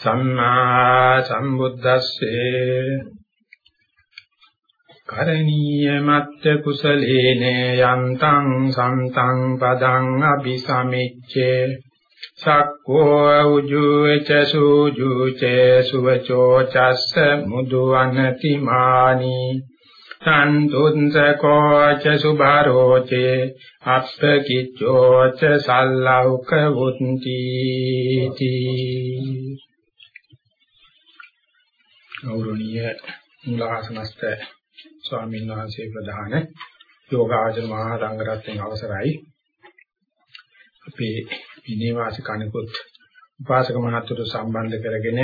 සම්මා සම්බුද්දස්සේ කරණීය මත්ත කුසලේන යන්තං සම්තං පදං අபிසමිච්ඡේ සක්කෝ උජුච සූජුච සුවචෝ චස්ස මුදු අනතිමානි සන්තුන්සකෝ ච සුභාරෝචේ අප්පකිච්ඡෝ ච සල්ලෞක වුන්ති තී ගෞරවනීය මුලාසනස්ත ස්වාමීන් වහන්සේ ප්‍රධාන යෝගාචර මහා සංඝරත්නයේ අවසරයි අපේ විනයවාසික අනිකුත් උපාසක මහතුරු සම්බන්ධ කරගෙන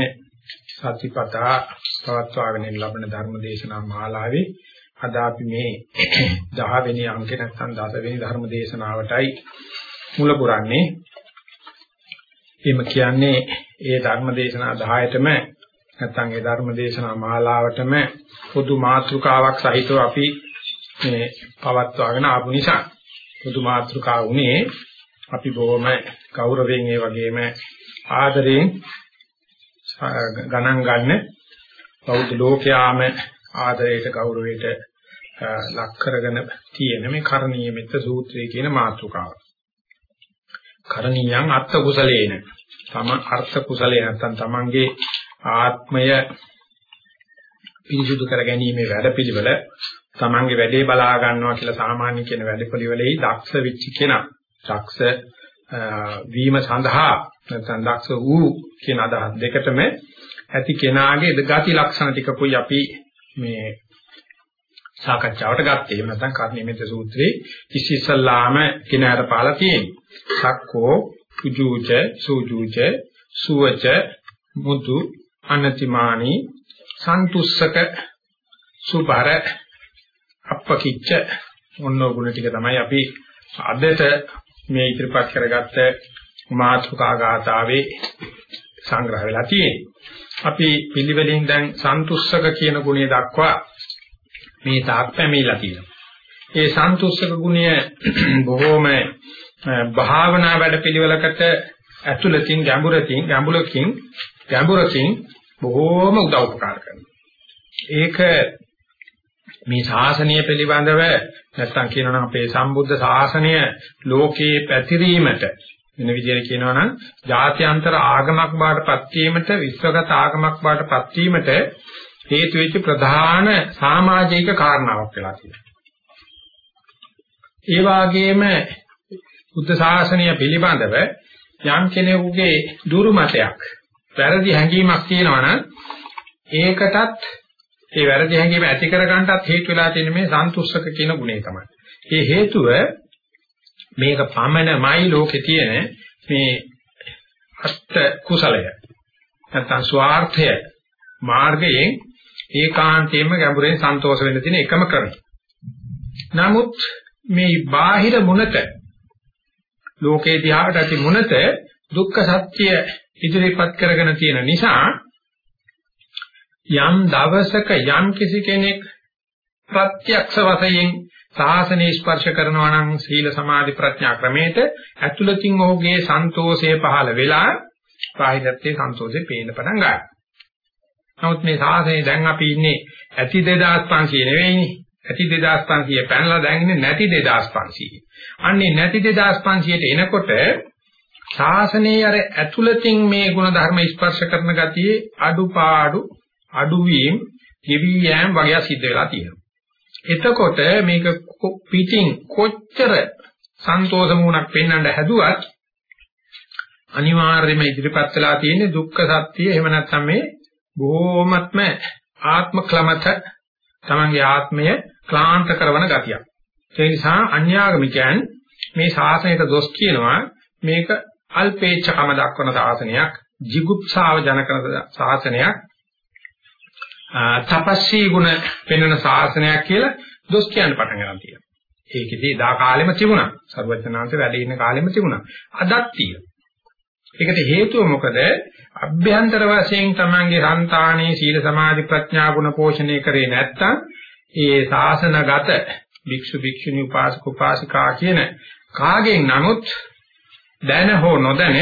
සතිපතා පවත්වාගෙන ලබන ධර්ම දේශනා මාලාවේ අද අපි මේ 10 වෙනි අංකේ නැත්නම් 10 වෙනි ධර්ම දේශනාවටයි මුල පුරන්නේ. එහෙම කියන්නේ ඒ ධර්ම දේශනා 10ටම නැත්නම් ඒ ධර්ම දේශනා මාලාවටම පොදු මාතෘකාවක් සහිතව අපි මේ පවත්වාගෙන ආපු නිසා පොදු මාතෘකාව උනේ අපි බොහොම ගෞරවයෙන් ඒ වගේම ආදරයෙන් ගණන් ගන්න බෞද්ධ ලෝකයාම ආදරයට ගෞරවයට ලක් කරගෙන තියෙන මේ කරණීය මෙත්ත සූත්‍රය කියන මාතෘකාව. කරණීයං අත්ථ කුසලේන තම අර්ථ කුසලේ නැත්නම් තමන්ගේ ආත්මය පිරිසුදු කර ගැනීමේ වැඩපිළිවෙල තමන්ගේ වැඩේ බලා ගන්නවා කියලා සාමාන්‍ය කියන වැඩපිළිවෙලෙහි දක්ෂ වෙච්ච කෙනා දක්ෂ වීම සඳහා නැත්නම් දක්ෂ වූ කියන අදහස් දෙකටම ඇති කෙනාගේ ගති ලක්ෂණ ටිකකුයි අපි මේ සාකච්ඡාවට ගත්තේ. එහෙම නැත්නම් කර්ණිමිත සූත්‍රයේ ඉස්සෙල්ලාම කිනාර පාලා තියෙනවා. සක්කෝ කුජූච සූජූච සුවච මුතු අනතිමානි සන්තුස්සක සුභර අපකිච්ච ඔන්න ගුණ ටික තමයි අපි අදට මේ ඉදිරිපත් කරගත්ත මාතෘකා ගාථාවේ සංග්‍රහ වෙලා තියෙන්නේ. අපි පිළිවෙලින් දැන් සන්තුස්සක කියන ගුණය දක්වා මේ තාක් පැමිණලා තියෙනවා. ඒ සන්තුස්සක ගුණය බොහෝම භාවනා වැඩපිළිවෙලකට ඇතුළතින් ගැඹුරකින් ගැඹුරකින් ගැඹුරකින් බොහෝම උදව් උපකාර කරනවා. ඒක මේ ශාසනය පිළිබඳව නැත්තම් කියනවා අපේ සම්බුද්ධ ශාසනය ලෝකේ පැතිරීමට වෙන විදිහට කියනවා නම් ජාත්‍යන්තර ආගමක් බාටපත් වීමට විශ්වගත ආගමක් බාටපත් වීමට හේතු වෙච්ච ප්‍රධාන සමාජික කාරණාවක් වෙලා තියෙනවා. ඒ වගේම බුද්ධ ශාසනය පිළිබඳව යම් කෙනෙකුගේ දුරු මතයක් වැරදි හැඟීමක් තියෙනවා නම් ඒකටත් ඒ වැරදි හැඟීම ඇති කර ගන්නටත් හේතු වෙලා තියෙන මේ සන්තුෂ්ක කියන ගුණය තමයි. ඒ හේතුව මේක පමණමයි ලෝකේ තියෙන මේ අෂ්ට කුසලය. නැත්නම් ස්වార్థය මාර්ගයෙන් ඒකාන්තයෙන්ම ගැඹුරෙන් සන්තෝෂ වෙන්න තියෙන එකම ක්‍රමය. නමුත් මේ බාහිර මුනත ලෝකේ දිහාට ඇති මුනත දුක්ඛ සත්‍ය ඉදිරිපත් කරගෙන තියෙන නිසා යම් දවසක යම් කිසි කෙනෙක් ප්‍රත්‍යක්ෂ වශයෙන් සාසනේ ස්පර්ශ කරනවා නම් සීල සමාධි ප්‍රඥා ක්‍රමයට ඇතුළතින් ඔහුගේ සන්තෝෂය පහළ වෙලා බාහිරත්වයේ සන්තෝෂේ පේන්න පටන් ගන්නවා. නමුත් මේ සාසනේ දැන් අපි ඉන්නේ ඇති 2500 නෙවෙයිනේ. ඇති 2500 පැනලා දැන් ඉන්නේ නැති 2500. අන්නේ නැති 2500ට එනකොට ශාසනයේ අර ඇතුළතින් මේ ගුණ ධර්ම ස්පර්ශ කරන ගතියේ අඩුපාඩු අඩුවීම් කිවි යෑම් වගේ සිද්ධ වෙලා තියෙනවා. එතකොට මේක පිටින් කොච්චර සන්තෝෂ මුණක් පෙන්වන්න හැදුවත් අනිවාර්යයෙන්ම ඉදිරිපත් වෙලා තියෙන්නේ දුක්ඛ සත්‍ය එහෙම නැත්නම් මේ බොහොමත්ම ආත්ම ක්ලමත තමන්ගේ ආත්මය ක්ලාන්ත කරන ගතියක්. ඒ නිසා අන්‍යාගමිකයන් මේ ශාසනයට දොස් කියනවා මේක අල්පේච්ඡකම දක්වන ශාසනයක්, jigupsාව ජනකන ශාසනයක්, තපස්සී ගුණ පෙන්වන ශාසනයක් කියලා දොස් කියන්න පටන් ගන්න තියෙනවා. ඒකෙදී දා කාලෙම තිබුණා. සර්වඥාන්සේ වැඩ ඉන්න කාලෙම තිබුණා. අදත් තියෙනවා. ඒකට හේතුව මොකද? අභ්‍යන්තර වශයෙන් තමන්ගේ సంతානයේ සීල සමාධි ප්‍රඥා ගුණ පෝෂණය කරේ නැත්තම් ඒ ශාසනගත භික්ෂු භික්ෂුණී උපාසක උපාසිකා කියන කාගෙන් නමුත් දැන හෝ නොදැන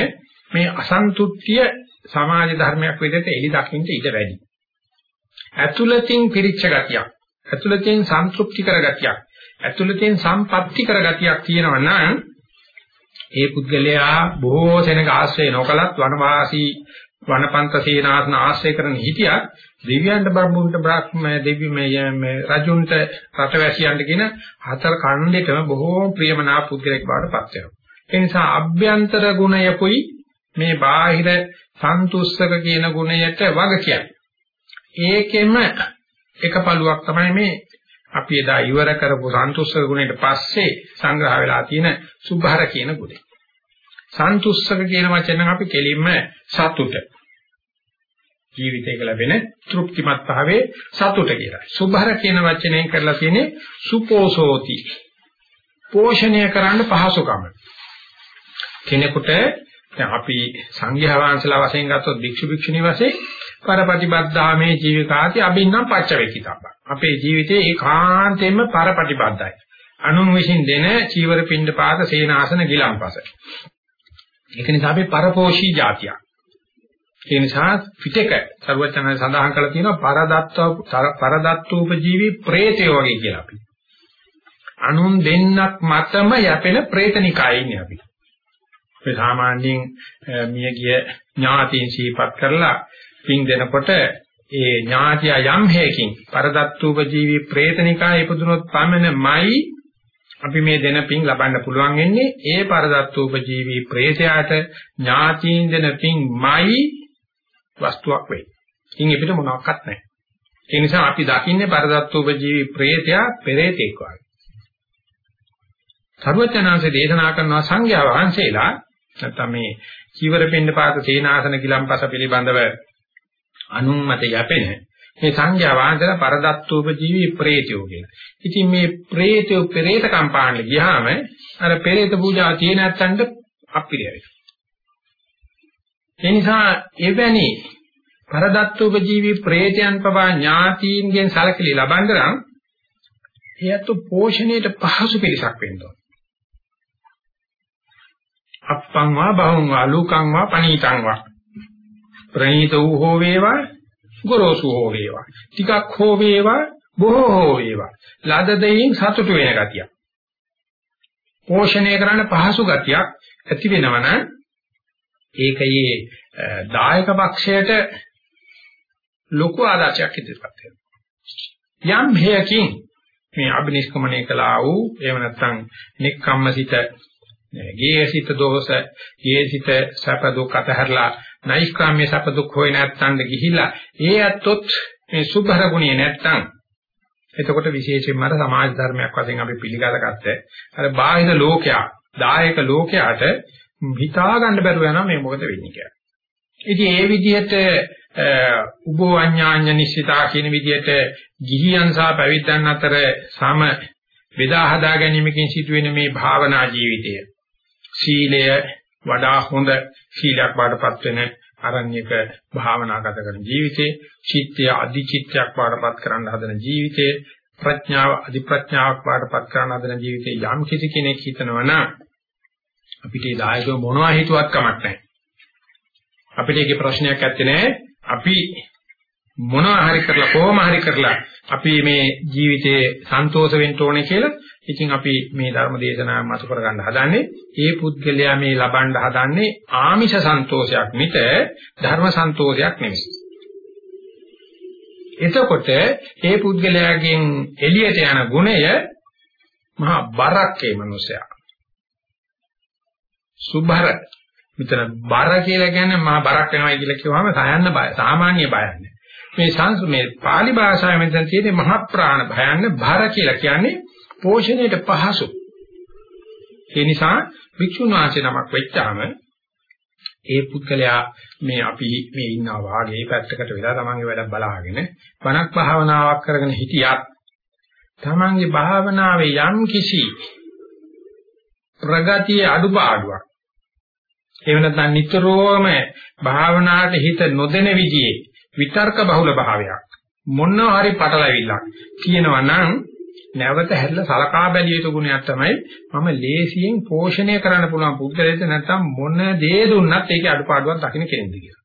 මේ අසන්තුට්ඨිය සමාජ ධර්මයක් විදිහට එලි දකින්න ඉඩ වැඩි. ඇතුළතින් පිරිච්ච ගතියක්, ඇතුළතින් සන්තුෂ්ටි කර ගතියක්, ඇතුළතින් සම්පත්‍ති කර ගතියක් තියෙනවා නම් ඒ පුද්ගලයා බොහෝ සෙනඟ ආශ්‍රය නොකලත් වනවාසී වනපන්ත සේනාසන ආශ්‍රය කරන හිටියා දෙවියන්ට බඹුන්ට බ්‍රහ්ම දෙවි මේ රජුන්ට රටවැසියන්ට කියන හතර කණ්ඩෙටම බොහෝ ප්‍රියමනා පුද්ගලෙක් බවට පත් වෙනවා. ඒ නිසා අභ්‍යන්තර ගුණයකුයි මේ බාහිර සන්තුෂ්ක කියන ගුණයට වග කියන්නේ. ඒකෙම එක පළුවක් තමයි මේ අපි එදා ඉවර කරපු සන්තුෂ්ක ගුණයට පස්සේ සංග්‍රහ වෙලා තියෙන සුභාර කියන ගුණය. සන්තුෂ්ක කියන වචනෙන් අපි කෙලින්ම සතුට ජීවිතයක ලැබෙන තෘප්තිමත් භාවයේ සතුට කියලා. සුභාර කියන වචනයෙන් කරලා තියෙන්නේ සුපෝසෝති. පෝෂණය කරන්න පහසුකම. කෙනෙකුට අපි සංඝයා වහන්සේලා වශයෙන් ගත්තොත් භික්ෂු භික්ෂුණී වශයෙන් පරපටිබද්ධාමේ ජීවිකාති අබින්නම් පච්චවේකිතබ්බ. අපේ ජීවිතේ ඒකාන්තයෙන්ම පරපටිබද්ධයි. අනුන් විසින් දෙන චීවර පින්ඩ පාද සේනාසන ගිලම්පස. ඒක නිසා අපි පරපෝෂී જાතියක්. ඒ නිසා පිටක සර්වචනය සඳහන් කරලා තියෙනවා පරදත්ව පරදත්තූපජීවි ප්‍රේතය වගේ කියලා අපි. අනුන් දෙන්නක් මතම යැපෙන ප්‍රේතනිකයි ඉන්නේ අපි. අපි සාමාන්‍යයෙන් මියගිය ඥාතීන් සිහිපත් කරලා පින් දෙනකොට ඒ ඥාතිය යම් හේකින් පරදත්තුපජීවි ප්‍රේතනිකා ඉපදුනොත් පමණමයි අපි මේ දෙන පින් ලබන්න පුළුවන් වෙන්නේ ඒ පරදත්තුපජීවි ප්‍රේතයාට ඥාතීන් දෙන පින්මයි වස්තුවක් වෙයි. ඉන් එපිට මොනවත් නැහැ. ඒ නිසා අපි දකින්නේ පරදත්තුපජීවි ප්‍රේතයා පෙරේතෙක් වගේ. සර්වඥාන්සේ දේශනා කරනවා සංඝයා වහන්සේලා නැත්නම් මේ චීවර පින්න පාත සේනාසන කිලම්පස පිළිබඳව අනුමත යැපෙන මේ සංඥා වාන්දන පරදත්තෝපජීවී ප්‍රේතයෝ කියලා. ඉතින් මේ ප්‍රේතයෝ පෙරේත කම්පාණ්ඩ ගියාම අර පෙරේත පූජා තියෙන නැත්තන්ට අපිරියයි. ඒ නිසා එවැනි පරදත්තෝපජීවී ප්‍රේතයන් පවා ඥාතීන්ගෙන් සැලකිලි ලබන්න නම් හේතු පෝෂණයට පහසු පිළිසක් වෙන්න ඕන. අප්පං වා බහුං වා ලුකං වා පනීතං වා. ප්‍රණීත වූ හෝ වේවා ගොරෝසු හෝ වේවා. ටිකක් හෝ වේවා බොහෝ හෝ වේවා. ලද දෙයින් සතුටු වෙන ගතිය පෝෂණය කරන්න පහසු ගතියක් ඇති වෙනවනම් ඒකයේ දායක පක්ෂයට ලොකු ආදර්ශයක් ඉදිරිපත් වෙනවා. යම් හේයකින් මේ අබිනිෂ්ක්‍මණය කළා වූ එහෙම නැත්නම් නික්කම්මසිත ගේයසිත දෝෂ ගේයසිත සැප දුක් අතහැරලා නෛෂ්ක්‍රාම්‍ය සැප දුක් හොය නැත්තඳ ගිහිලා ඒ ඇත්තොත් මේ සුභර ගුණය නැත්තම් එතකොට විශේෂයෙන්ම අර සමාජ ධර්මයක් වශයෙන් අපි පිළිගලගත්ත අර බාහිර ලෝකයා දායක ලෝකයාට හිතා ගන්න බැරුව යනවා මේ මොකද වෙන්නේ කියලා. ඉතින් ඒ විදිහට උබෝ අඥාඤ්ඤ නිශ්චිතා කියන විදිහට ගිහියන් සහ පැවිද්දන් අතර සම බෙදා හදා ගැනීමකින් සිදුවෙන මේ භාවනා ජීවිතය සීලය වඩා හොඳ සීලයක් බාටපත් වෙන අරණ්‍යක භාවනා ගත කරන ජීවිතේ චිත්තය අධිචිත්තයක් බාටපත් කරන්න හදන ජීවිතේ ප්‍රඥාව අධි ප්‍රඥාවක් වාටපත් කරන අදන ජීවිතේ යම් කිසි කෙනෙක් හිතනවා නම් අපිට ඒ දායකව මොනවා හිතුවත් කමක් නැහැ. අපිට ඒකේ ප්‍රශ්නයක් නැත්තේ නෑ. අපි මොනවා හරි කරලා කොහොම හරි කරලා අපි මේ ජීවිතේ සන්තෝෂ වෙන්න ඕනේ කියලා ඉතින් අපි මේ ධර්ම දේශනාව මතු කර ගන්න හදන්නේ ඒ පුද්ගලයා මේ ලබන්න හදන්නේ ආමිෂ සන්තෝෂයක් මිස ධර්ම සන්තෝෂයක් නෙමෙයි. එතකොට ඒ පුද්ගලයාගෙන් එළියට යන ගුණය මහා බරක් ඒ මනුස්සයා. සුභර මෙතන බර කියලා කියන්නේ මහා බරක් වෙනවා කියලා කිව්වම සයන්න බය සාමාන්‍ය බයක් නෑ. මේ සංස් මේ pāli භාෂාවෙන් මෙතන තියෙන්නේ මහා ප්‍රාණ භයන්න බර කියලා කියන්නේ පෝෂණයට පහසු. ඒ නිසා වික්ෂුන් වහන්සේ නමක් වෙච්චාම ඒ පුද්ගලයා මේ අපි මේ ඉන්නා වාගේ පැත්තකට වෙලා තමන්ගේ වැඩ බලාගෙන වණක් භාවනාවක් කරගෙන හිටියත් තමන්ගේ භාවනාවේ යම් කිසි ප්‍රගතිය අඩුපාඩුවක් එහෙම නැත්නම් නිතරම භාවනාවට හිත නොදෙන විදිහේ විතර්ක බහුල භාවයක් මොනවා හරි පටලැවිල්ලක් කියනවා නම් නැවත හැදලා සලකා බැලිය යුතු ගුණයක් තමයි මම ලේසියෙන් පෝෂණය කරන්න පුළුවන් පුද්ගලයෙක් නැත්නම් මොන දේ දුන්නත් ඒකේ අඩුපාඩුවක් දකින්න කෙනෙක්ද කියලා.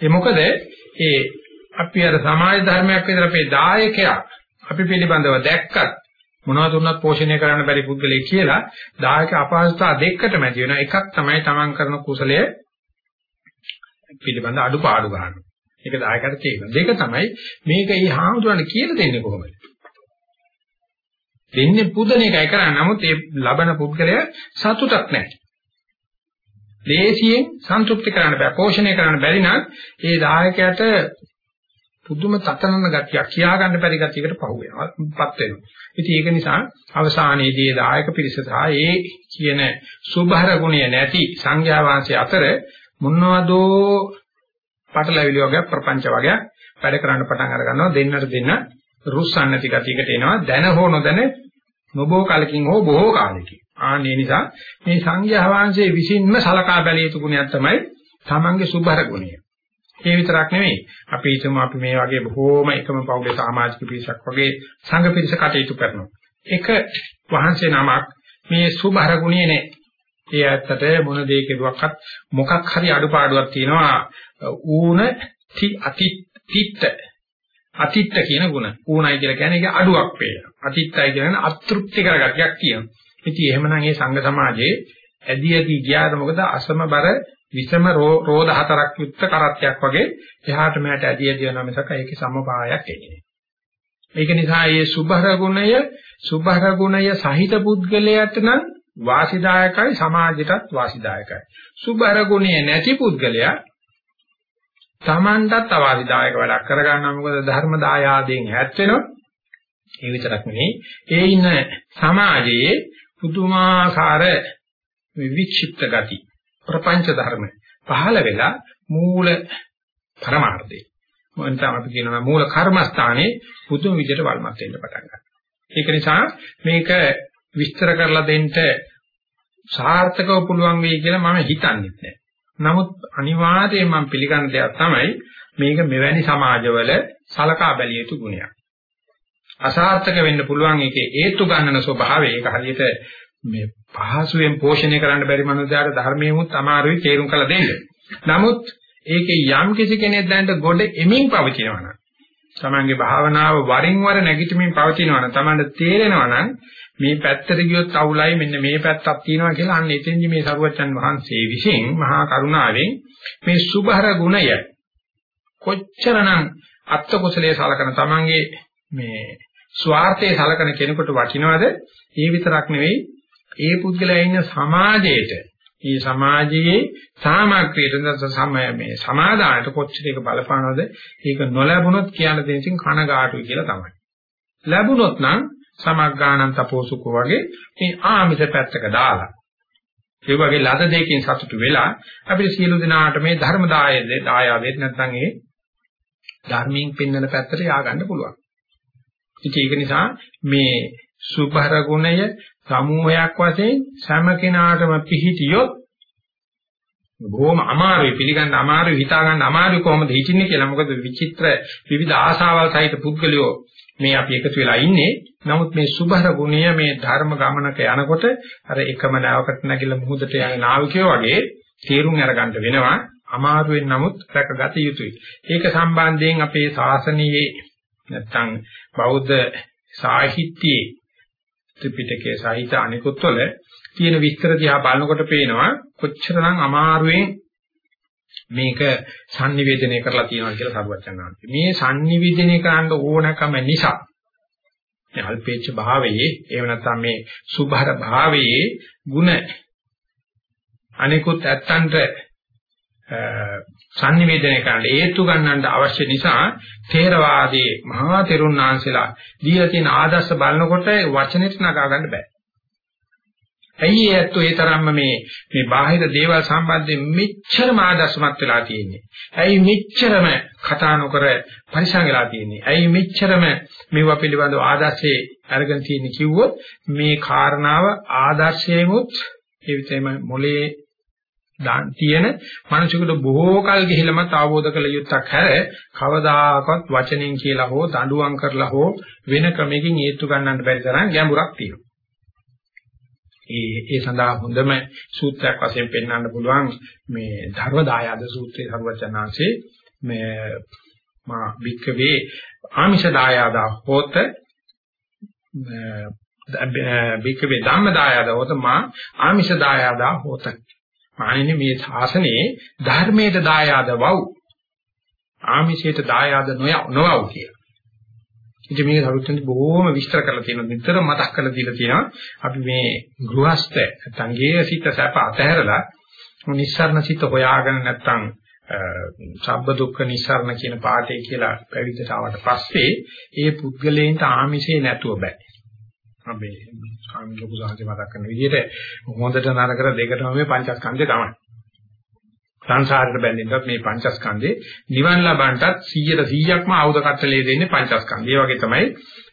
ඒ මොකද ඒ අපි අර සමාජ ධර්මයක් විතර අපේ දායකයා අපි පිළිබඳව දැක්කත් මොනවද දුන්නත් පෝෂණය කරන්න බැරි පුද්ගලයෙක් කියලා දායක අපහසුතා දෙකකට මැදි වෙනවා. එකක් තමයි තමන් කරන කුසලය පිළිබඳ අඩුපාඩු ගන්න. ඒක දායකට කියනවා. දෙක තමයි මේක ඊ හාමුදුරනේ කියලා දෙන්නේ කොහොමද? දෙන්නේ පුදන එකයි කරන්නේ. නමුත් ඒ ලබන පුද්ගලයා සතුටක් නැහැ. දේශියෙන් සන්තුෂ්ටි කරන්න බෑ. පෝෂණය කරන්න බැරි නම් ඒ දායකයාට පුදුම තතනන ගතියක් කියා ගන්න බැරි ගතියකට පහු වෙනවාපත් වෙනවා. ඉතින් ඒක නිසා අවසානයේදී දායක පිරිස සහ ඒ කියන සුභර ගුණය නැති සංඝයා වහන්සේ අතර මොනවදෝ පටලැවිලි වගේ ප්‍රපංච වගේ වැඩ කරන්න පටන් අර ගන්නවා දෙන්නට දෙන්න රුස්සන් නැති ගතියකට එනවා දැන හෝ නොදැන නොබෝ කාලකින් හෝ බොහෝ කාලෙකින් ආන්නේ නිසා මේ සංඝයා වහන්සේ විසින්ම සලකා බැලිය යුතු ගුණයක් තමයි තමන්ගේ සුභර ගුණය. ඒ විතරක් නෙවෙයි අපි හිතමු අපි මේ වගේ බොහෝම එකම පවුලේ සමාජික පිරිසක් වගේ සංඝ පිරිස කටයුතු කරනවා. එක වහන්සේ නමක් මේ සුභර ගුණය නේ. ඒ ඇත්තට මොන දෙයක දුවක්වත් මොකක් හරි අඩුපාඩුවක් තියෙනවා ඌන ති අති තිත්ත අතිත්ත කියන ಗುಣ. ඌණයි කියලා කියන්නේ ඒක අඩුවක් පේනවා. අතිත්තයි කියන්නේ අතෘප්ති කරගතියක් කියනවා. ඉතින් එහෙමනම් මේ සංඝ සමාජයේ ඇදී ඇදී ගියාද මොකද අසමබර විෂම රෝධ හතරක් යුක්ත කරත්තයක් වගේ එහාට මෙහාට ඇදී ඇදී යනවා මිසක ඒකේ සමපායක් එන්නේ මේක නිසා මේ සුභර ගුණය සුභර ගුණය සහිත පුද්ගලයාට නම් වාසිදායකයි සමාජයටත් වාසිදායකයි. සුභර ගුණය නැති පුද්ගලයා Tamanටත් අවාසිදායක වැඩක් කරගන්නවා. මොකද ධර්ම දායාදයෙන් ඈත් වෙනවා ඒ විතරක් නෙවෙයි. ඒ ඉන්න සමාජයේ පුදුමාකාර වික්ෂිප්ත ගති ප්‍රපංච ධර්ම පහළ වෙලා මූල පරමාර්ථේ මොන්ට අපි කියනවා මූල කර්මස්ථානේ පුදුම විදිහට වල්මත් වෙන්න පටන් ගන්නවා. ඒක නිසා මේක විස්තර කරලා දෙන්න සාර්ථකව පුළුවන් වෙයි කියලා මම හිතන්නේ නැහැ. නමුත් අනිවාර්යයෙන් මම පිළිගන්න දෙයක් තමයි මේක මෙවැනි සමාජවල සලකා බැලිය යුතු ගුණයක්. අසාර්ථක වෙන්න පුළුවන් ඒකේ හේතු ගන්නන ස්වභාවය ඒක හරියට මේ පහසුවෙන් පෝෂණය කරන්න බැරි මනුස්සයාට ධර්මයෙමුත් අමාරුයි තේරුම් කළ දෙන්න. නමුත් ඒකේ යම් කිසි කෙනෙක් දැනට ගොඩ එමින් පවතිනවා නම් තමන්ගේ භාවනාව වරින් වර නැගිටමින් පවතිනවා නම් තමන්ට තේරෙනවා නම් මේ පැත්තට ගියොත් අවුලයි මෙන්න මේ පැත්තක් තියෙනවා කියලා අන්න එතෙන්දි මේ සරුවචන් වහන්සේ විසින් මහා කරුණාවෙන් මේ සුභර ගුණය කොච්චරනම් අත්ත කුසලයේ සලකන තමන්ගේ මේ ස්වార్థයේ සලකන කෙනෙකුට වටිනවද ඒ විතරක් නෙවෙයි ඒ පුද්ගලයා ඉන්න සමාජයේට මේ සමාජයේ සාමග්‍රියට සමය මේ සමාදානට කොච්චර එක බලපානවද ඒක නොලැබුණොත් කියන දෙයකින් කනගාටුයි කියලා තමයි. ලැබුණොත් නම් සමග්ගානන් තපෝසුකෝ වගේ මේ ආමිත පැත්තක දාලා ඒ වගේ ලද දෙකකින් සතුටු වෙලා අපිට සියලු දෙනාට මේ ධර්ම දායද දායාවෙත් නැත්නම් ඒ ධර්මයෙන් පෙන්වන පැත්තට ය아가න්න පුළුවන්. ඉතින් ඒක නිසා මේ සුභර ගුණය සමූහයක් වශයෙන් සෑම කෙනාටම පිහිටියොත් බොහොම අමාරුයි පිළිගන්න අමාරුයි හිතා ගන්න අමාරුයි කොහොමද හිටින්නේ කියලා. මොකද විචිත්‍ර විවිධ ආශාවල් සහිත පුද්ගලයෝ මේ අපි එකතු වෙලා ඉන්නේ. නමුත් මේ සුභර ගුණය මේ ධර්ම ගමනක යනකොට අර එකම නාවකට නැගිලා මුහුදට යන නාවිකයෝ වගේ තීරුම් අරගන්න වෙනවා. අමාරුවෙන් නමුත් රැකගත යුතුයි. ඒක සම්බන්ධයෙන් අපේ ශාසනයේ නැත්තම් බෞද්ධ සාහිත්‍යයේ ත්‍රිපිටකයේ සාහිත්‍ය අනිකුත් වල තියෙන විස්තර දිහා බලනකොට පේනවා කොච්චරනම් අමාරුවෙන් මේක sannivedanaya කරලා තියෙනවා කියලා සරුවචනාන්ති. මේ sannivedanaya කරන්න ඕනකම නිසා මේ අල්පේච්ඡ භාවයේ එහෙම නැත්නම් මේ සුභර භාවයේ ಗುಣ අනිකුත් ඇත්තන්ට sannivedanaya කරන්න හේතු ගන්නට අවශ්‍ය නිසා තේරවාදී මහා තෙරුණාංශලා දීලා තියෙන ආදර්ශ බලනකොට වචනෙට නගා ගන්න බෑ. ඇයි ඒත් ඒ තරම්ම මේ මේ බාහිර දේවල් සම්බන්ධයෙන් මෙච්චරම ආදර්ශමත් වෙලා තියෙන්නේ? ඇයි මෙච්චරම කතා නොකර පරිසං වෙලා තියෙන්නේ? ඇයි මෙච්චරම මේවා පිළිබඳව ආදර්ශයේ අරගෙන තියෙන්නේ කිව්වොත් මේ කාරණාව ආදර්ශයෙමුත් ඒ විතරම මොලේ දාන් තියෙන මනසකට බොහෝ කල් ගිහිලමත් අවබෝධ කළ යුත්තක් හැර කවදාකවත් වචනෙන් කියලා හෝ දඬුවම් කරලා හෝ වෙන ක්‍රමයකින් හේතු ගන්නන්න බැරි තරම් ගැඹුරක් තියෙනවා. ඒ ඒ සඳහා හොඳම සූත්‍රයක් වශයෙන් පෙන්වන්න පුළුවන් මේ ධර්ම දායාද සූත්‍රයේ සර්වචනාංශේ මේ මා වික්කවේ ආමිෂ දායාද හොත වික්කවේ ධම්ම දායාද හොත මා ආමිෂ දායාද හොත මානිනේ මේ ශාසනයේ ධර්මයට දායාද වව් ආමිෂයට දායාද නොවව් කියලා. ඉතින් මේක සරුවෙන් බොහෝම විස්තර කරලා තියෙනවා නිතර මතක් කරලා දීලා තියෙනවා අපි මේ ගෘහස්ත නැත්නම් ගේ සිත සැප අතහැරලා නිස්සාරණ සිත හොයාගෙන නැත්නම් සබ්බ දුක්ඛ නිස්සාරණ කියන පාඩේ කියලා පැවිදිට ආවට පස්සේ ඒ පුද්ගලයන්ට ආමිෂේ නැතුව බෑ. අපි ස්වාමීන් ලොකු සාහිත්‍ය මතක් කරන විදිහට හොඳට නරකට දෙකටම මේ පංචස්කන්ධය තමයි. සංසාරයට බැඳෙන්නත් මේ පංචස්කන්ධේ නිවන් ලබන්නටත් 100ට 100ක්ම ආයුධ කට්ටලේ දෙන්නේ පංචස්කන්ධය. ඒ වගේ තමයි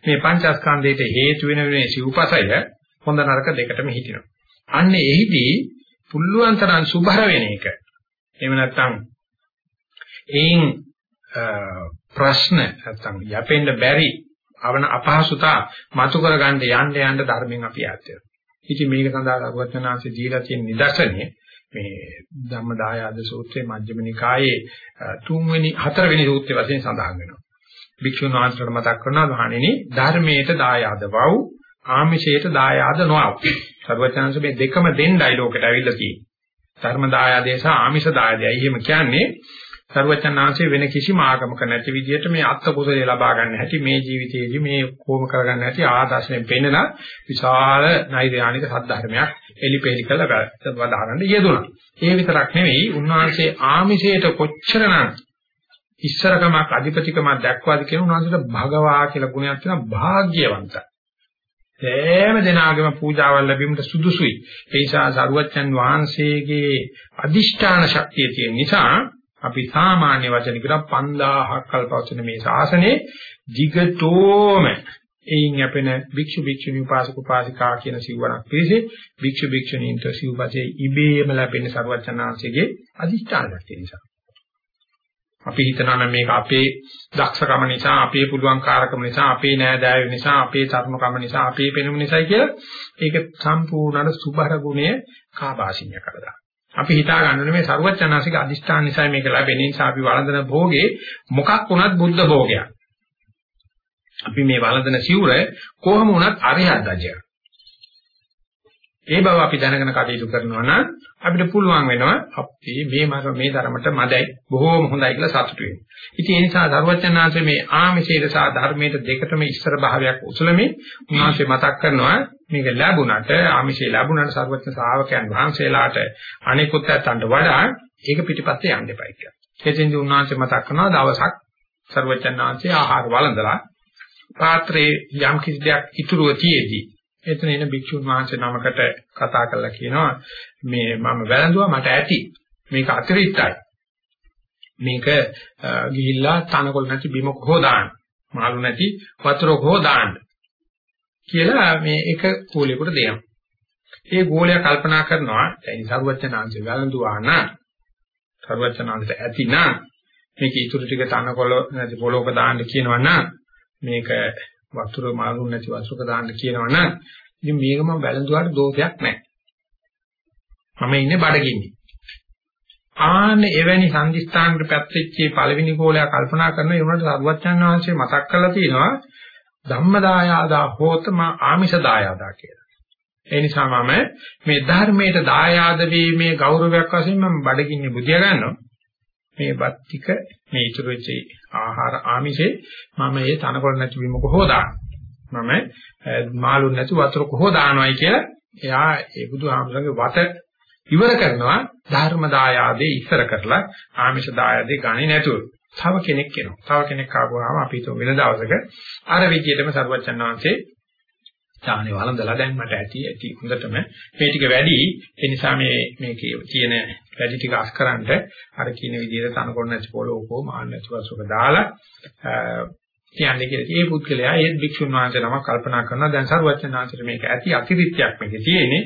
මේ පංචස්කන්ධයට හේතු වෙන මේ සිව්පසය හොඳ නරක දෙකටම හිටිනවා. අන්න එහිදී පුල්ලුවන් තරම් සුභර වෙන එක. එහෙම නැත්නම් එයින් ප්‍රශ්න නැත්නම් යැපෙන්න බැරි අවන අපහසුතා මතු කරගන්න යන්න යන්න ධර්මයෙන් අපි ඈත් වෙනවා. ඉතින් මේක සඳහා වචනාංශය දීලා තියෙන නිදර්ශනේ මේ ධම්මදායාද සූත්‍රයේ මජ්ක්‍ධිම නිකායේ තුන්වෙනි හතරවෙනි සූත්‍රය වශයෙන් සඳහන් වෙනවා. භික්ෂුන් වහන්සේට මතක් කරනවා මහණෙනි ධර්මයට දායාද වව් ආමිෂයට දායාද නොවව්. සර්වචනංශ මේ දෙකම දෙන්නයි ලෝකෙට ඇවිල්ලා තියෙන්නේ. ධර්ම දායාදේ සහ ආමිෂ දායාදේ. එහෙම කියන්නේ සර්වචනාංශයේ වෙන කිසිම ආගමක නැති විදිහට මේ අත්ත කුසලයේ ලබා ගන්න හැටි මේ ජීවිතයේදී මේ කොහොම කරගන්න හැටි ආදර්ශයෙන් පෙන්නන විශාල නෛර්යානික සද්ධර්මයක් එලිපෙලි කළ වදාරන්න යෙදුණා. ඒ විතරක් නෙවෙයි උන්වහන්සේ ආමිෂයට කොච්චරනම් ඉස්සරකමක් අධිපතිකමක් දක්වාද කියන උන්වහන්සේට භගවා කියලා ගුණයක් තියෙනවා භාග්‍යවන්තයි. සෑම දිනාගම පූජාවල් ලැබීමට සුදුසුයි. ඒ නිසා සරුවච්චන් වහන්සේගේ අදිෂ්ඨාන ශක්තිය තියෙන නිසා අපි සාමාන්‍ය වචන කියනවා 5000ක් කල්පවචන මේ ශාසනයේ jigatoම එයින් යැපෙන භික්ෂු භික්ෂුණී උපාසක උපාසිකා කියන සිවණක් පිළිසෙ භික්ෂු භික්ෂුණීන්ට සිව්පසේ ඉබේම ලැබෙන සර්වචනාංශයේ අදිෂ්ඨානයක් නිසා. අපි හිතනවා නම් මේක අපේ දක්ෂකම නිසා අපේ පුළුවන්කාරකම නිසා අපේ නෑදෑයෝ නිසා අපේ තරුණකම නිසා අපේ පෙනුම නිසායි කියලා ඒක සම්පූර්ණ සුභර ගුණය කාබාසිනිය කරලා. අපි හිතා ගන්න ඕනේ මේ සරුවචනාසික අදිෂ්ඨාන නිසා මේක ලැබෙන නිසා අපි වළඳන භෝගේ මොකක් වුණත් බුද්ධ භෝගයක්. අපි මේ වළඳන සිවුර කොහොම වුණත් අරිහත් දජයක්. ඒ බව අපි දැනගෙන කටයුතු කරනවා නම් අපිට පුළුවන් වෙනවා අපි මේ මේ ධර්මයට මදයි බොහෝම හොඳයි කියලා සතුටු වෙන්න. ඉතින් ඒ නිසා ධර්මචන්නාංශයේ මේ ආමිෂයේ සහ ධර්මයේ දෙකටම ඉස්සර භාවයක් උසලමින් උන්වහන්සේ මතක් කරනවා මේක ලැබුණට ආමිෂේ ලැබුණට සර්වඥ ශ්‍රාවකයන් වහන්සේලාට අනිකුත් ඇත්තන්ට වඩා ඒක පිටිපස්සේ යන්න එපයි කියලා. එතෙන්දී උන්වහන්සේ මතක් කරනවා දවසක් සර්වඥාන්සේ ආහාර වළඳලා පාත්‍රයේ යම් කිසි දෙයක් ඉතුරුව තියේදී එතන එන භික්ෂුන් වහන්සේ නමකට කතා කරලා කියනවා මේ මම වැළඳුවා මට ඇති. මේක අතිරික්තයි. මේක ගිහිල්ලා තනකොළ නැති බිමක හොදාන්න මාළු නැති වතුරක හොදාන්න කියලා මේ එක ගෝලයකට දෙනවා. ඒ ගෝලයා කල්පනා කරනවා දැන් සරුවචනාංශය වැළඳුවා නම් සර්වචනාන්තට ඇතිනම් මේක ඉතුරු ටික තනකොළ නැති පොලොක දාන්න කියනවා නම් මේක වතුර මාළුන් නැති වතුරක දාන්න කියනවා නම් ඉතින් මේක මම වැළඳුවාට දෝෂයක් නැහැ. මම ඉන්නේ බඩගින්නේ. ආන්න එවැනි සංදිස්ථානකට පැත්තෙච්චි පළවෙනි කෝලයා කල්පනා කරන ඒකට සර්වඥාන් වහන්සේ මතක් කරලා තියෙනවා ධම්මදායාදා හෝතම ආමිෂ දායාදා කියලා. ඒ නිසා මම මේ ධර්මයට දායාද වීමේ ගෞරවයක් වශයෙන් මම බඩගින්නේ බුදියා ගන්නවා. මේ වත් ටික මේ ඉතුරු වෙච්ච ආහාර ආමිෂේ මම ඒ තනකොළ නැති වීම කොහොදාන. මම මාළුන් නැති වතුර කොහොදානවයි කියලා එයා ඒ බුදුහාමුදුරන්ගේ වත ඉවර කරනවා ධර්ම දායාදේ ඉස්සර කරලා ආමිෂ දායාදේ ගන්නේ නැතුව. තව කෙනෙක් එනවා. තව කෙනෙක් ආවම අපි හිතුව වෙන දවසක අර විදියටම සරුවච්චන් වහන්සේ ඥානෙ වළඳලා දැන් මට ඇති ඇති හොඳටම මේ ටික වැඩි ඒ නිසා මේ මේ කියන වැඩි ටික අස්කරන්ට අර කියන විදිහට තනකොළ නැති පොළොකෝ මාන්න නැති වසුක දාලා කියන්නේ කියලා. ඒ පුද්ගලයා ඒ භික්ෂුන් වහන්සේ නමක් කල්පනා කරනවා දැන් සරුවච්චන් මේක ඇති අතිරිත්‍යක් මේකේ තියෙන්නේ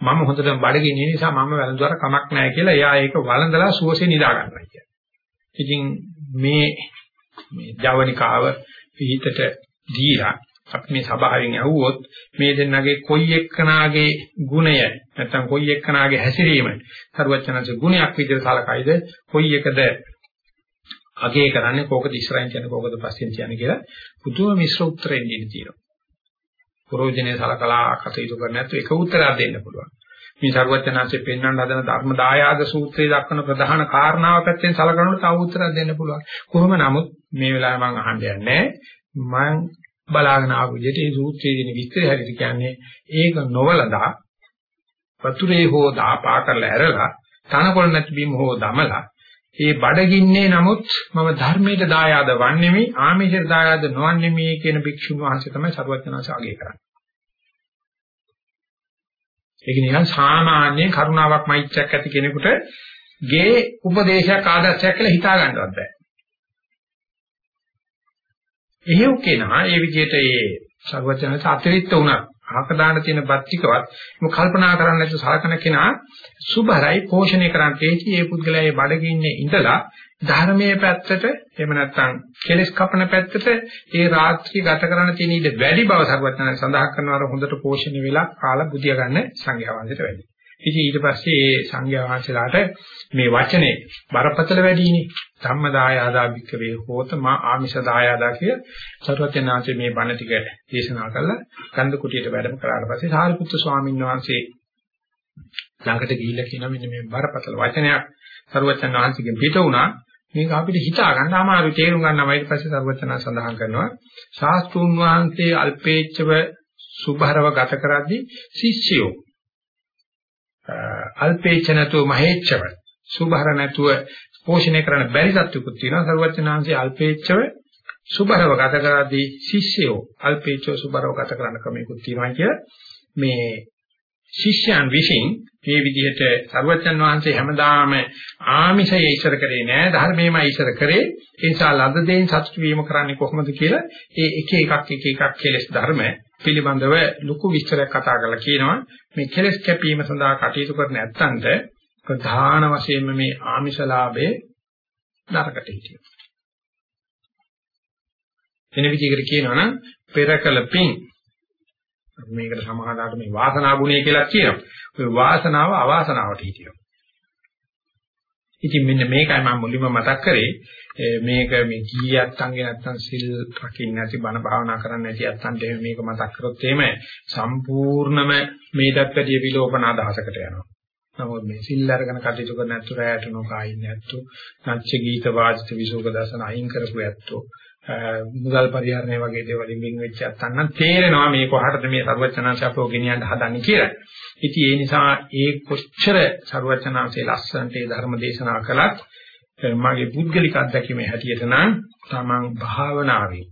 මම හොඳටම බඩගින්නේ නිසා මම වැළඳුවාර කමක් නැහැ කියලා එයා ඒක වළඳලා සුවසේ නිදා ගන්නවා කියන්නේ. ඉතින් මේ මේ ජවනිකාව පිහිටට දීලා අපි මේ සභාවෙන් ඇහුවොත් මේ දෙන්නගේ කොයි එක්කනාගේ ගුණය නැත්නම් කොයි එක්කනාගේ හැසිරීම සරුවචනanse ගුණයක් විදිහට සලකයිද කොයි එකද අගේ කරන්නේ කෝකද ඉස්සරහින් කියන්නේ කෝකද පස්සෙන් කියන්නේ කියලා පුදුම මිශ්‍ර උත්තරෙන් දෙන්න තියෙනවා. ප්‍රෝජනේ සලකලා කටයුතු කරන්නේ නැත්නම් එක උත්තරයක් දෙන්න පුළුවන්. මේ සරුවචනanse පෙන්වන්න හදන ධර්ම දායාද සූත්‍රයේ දක්වන ප්‍රධාන කාරණාව පැත්තෙන් සලකනකොට තව උත්තරයක් දෙන්න පුළුවන්. කොහොම නමුත් මේ වෙලාවේ මම අහන්න යන්නේ මම බලාගෙන ආපු විදිහට මේ සූත්‍රයේ දෙන විස්තරය හැටියට කියන්නේ ඒක නොවලදා වතුරේ හෝ දාපා කරලා ඇරලා තනකොළ නැති බීම හෝ දමලා ඒ බඩගින්නේ නමුත් මම ධර්මයට දායාද වන්නේමි ආමිෂයට දායාද නොවන්නේමි කියන භික්ෂුන් වහන්සේ තමයි සරුවචනාංශ අගය කරන්නේ. ඒක නිකන් සාමාන්‍ය කරුණාවක් මෛත්‍රියක් ඇති කෙනෙකුට ගේ උපදේශයක් ආදර්ශයක් කියලා හිතා ගන්නවත් බෑ. එහෙව් කෙනා ඒ විදිහට ඒ සර්වඥාච අතිරික්ත වුණා අහක දාන තියෙන බත්තිකවත් මේ කල්පනා කරන්න නැතුව සලකන කෙනා සුභරයි පෝෂණය කරන්නේ ඒ පුද්ගලයා ඒ බඩගින්නේ ඉඳලා ධර්මයේ පැත්තට එහෙම නැත්නම් කෙලස් කපන පැත්තට ඒ රාත්‍රිය ගත කරන්න තියෙන ඉඩ වැඩි බව සර්වඥයන් සඳහන් කරනවා. හොඳට පෝෂණය වෙලා කාලා බුදියා ගන්න සංඝයා වහන්සේට වැඩි. ඉතින් ඊට පස්සේ ඒ සංඝයා වහන්සේලාට මේ වචනේ බරපතල වැඩිනේ ධම්මදායාදා භික්කවේ හෝත මා ආමිෂදායාදා කිය සරුවචනාංශේ මේ බණ ටික දේශනා කළා කන්ද කුටියට වැඩම කළාට පස්සේ සාරිපුත්තු ස්වාමීන් වහන්සේ ළඟට ගිහිල්ලා කියනවා මෙන්න මේ බරපතල වචනයක් සරුවචනාංශගෙන් පිට වුණා. මේක අපිට හිතා ගන්න අමාරු තේරුම් ගන්න ඊට පස්සේ සරුවචනා සඳහන් කරනවා ශාස්ත්‍රුන් වහන්සේ අල්පේච්ඡව සුභරව ගත කරද්දී ශිෂ්‍යයෝ අල්පේච්ඡ නැතුව මහේච්ඡව සුභර නැතුව පෝෂණය කරන්න බැරි සත්‍යකුත් තියෙනවා. සරුවචනාංශයේ අල්පේච්ඡව සුභරව ගත කරද්දී ශිෂ්‍යයෝ අල්පේච්ඡව සුභරව ගත කරන්න ක්‍රමයකුත් තියෙනවා කිය මේ ශිෂ්‍යයන් විසින් මේ විදිහට සරුවචන් වහන්සේ හැමදාම ආමිෂය ඉස්සර කරේ නෑ ධර්මයමයි ඉස්සර කරේ. ඒ නිසා ලද දෙයින් සතුට වීම කරන්නේ කොහොමද කියලා ඒ එක එකක් එක එකක් කෙලස් ධර්ම පිළිබඳව ලොකු විස්තරයක් කතා කරලා කියනවා. මේ කෙලස් කැපීම සඳහා කටයුතු කරන නැත්තන්ට ප්‍රධාන වශයෙන්ම මේ ආමිෂලාභේ නරකට හිටියෝ. වෙන විදිහකට කියනවා නම් පෙරකල පිං මේකට සමාදාට මේ වාසනා ගුණය කියලා කියනවා. ඔය වාසනාව අවාසනාවට හිටියෝ. ඉතින් මෙන්න මේකයි මම මුලින්ම මතක් කරේ මේක මේ කීයක් අංගේ නැත්තම් සිල් රකින්න නැති බණ භාවනා කරන්න නැති අත්තන්ට මේක මතක් කරොත් එහෙම සම්පූර්ණම මේකට වැඩිය විලෝපන අදහසකට යනවා. නමුත් මේ සිල් අරගෙන කටයුතු කරන ඇත්තු රැයට නොකයින් ඇත්තු නැච්ච ගීත වාදිත විසෝක දසන අයින් කරපු ඇත්තු මුදල් පරිහරණය වගේ දේවල් ඉමින් වෙච්ච අත්තන්න තේරෙනවා මේ කොහටද මේ සර්වචනාංශපෝ ගෙනියන්න හදන්නේ කියලා. ඉතින් ඒ නිසා ඒ කොච්චර සර්වචනාංශයේ ලස්සනට ඒ ධර්ම දේශනා කළත් මගේ පුද්ගලික අත්දැකීමේ හැටියට නම් තමන් භාවනාවේ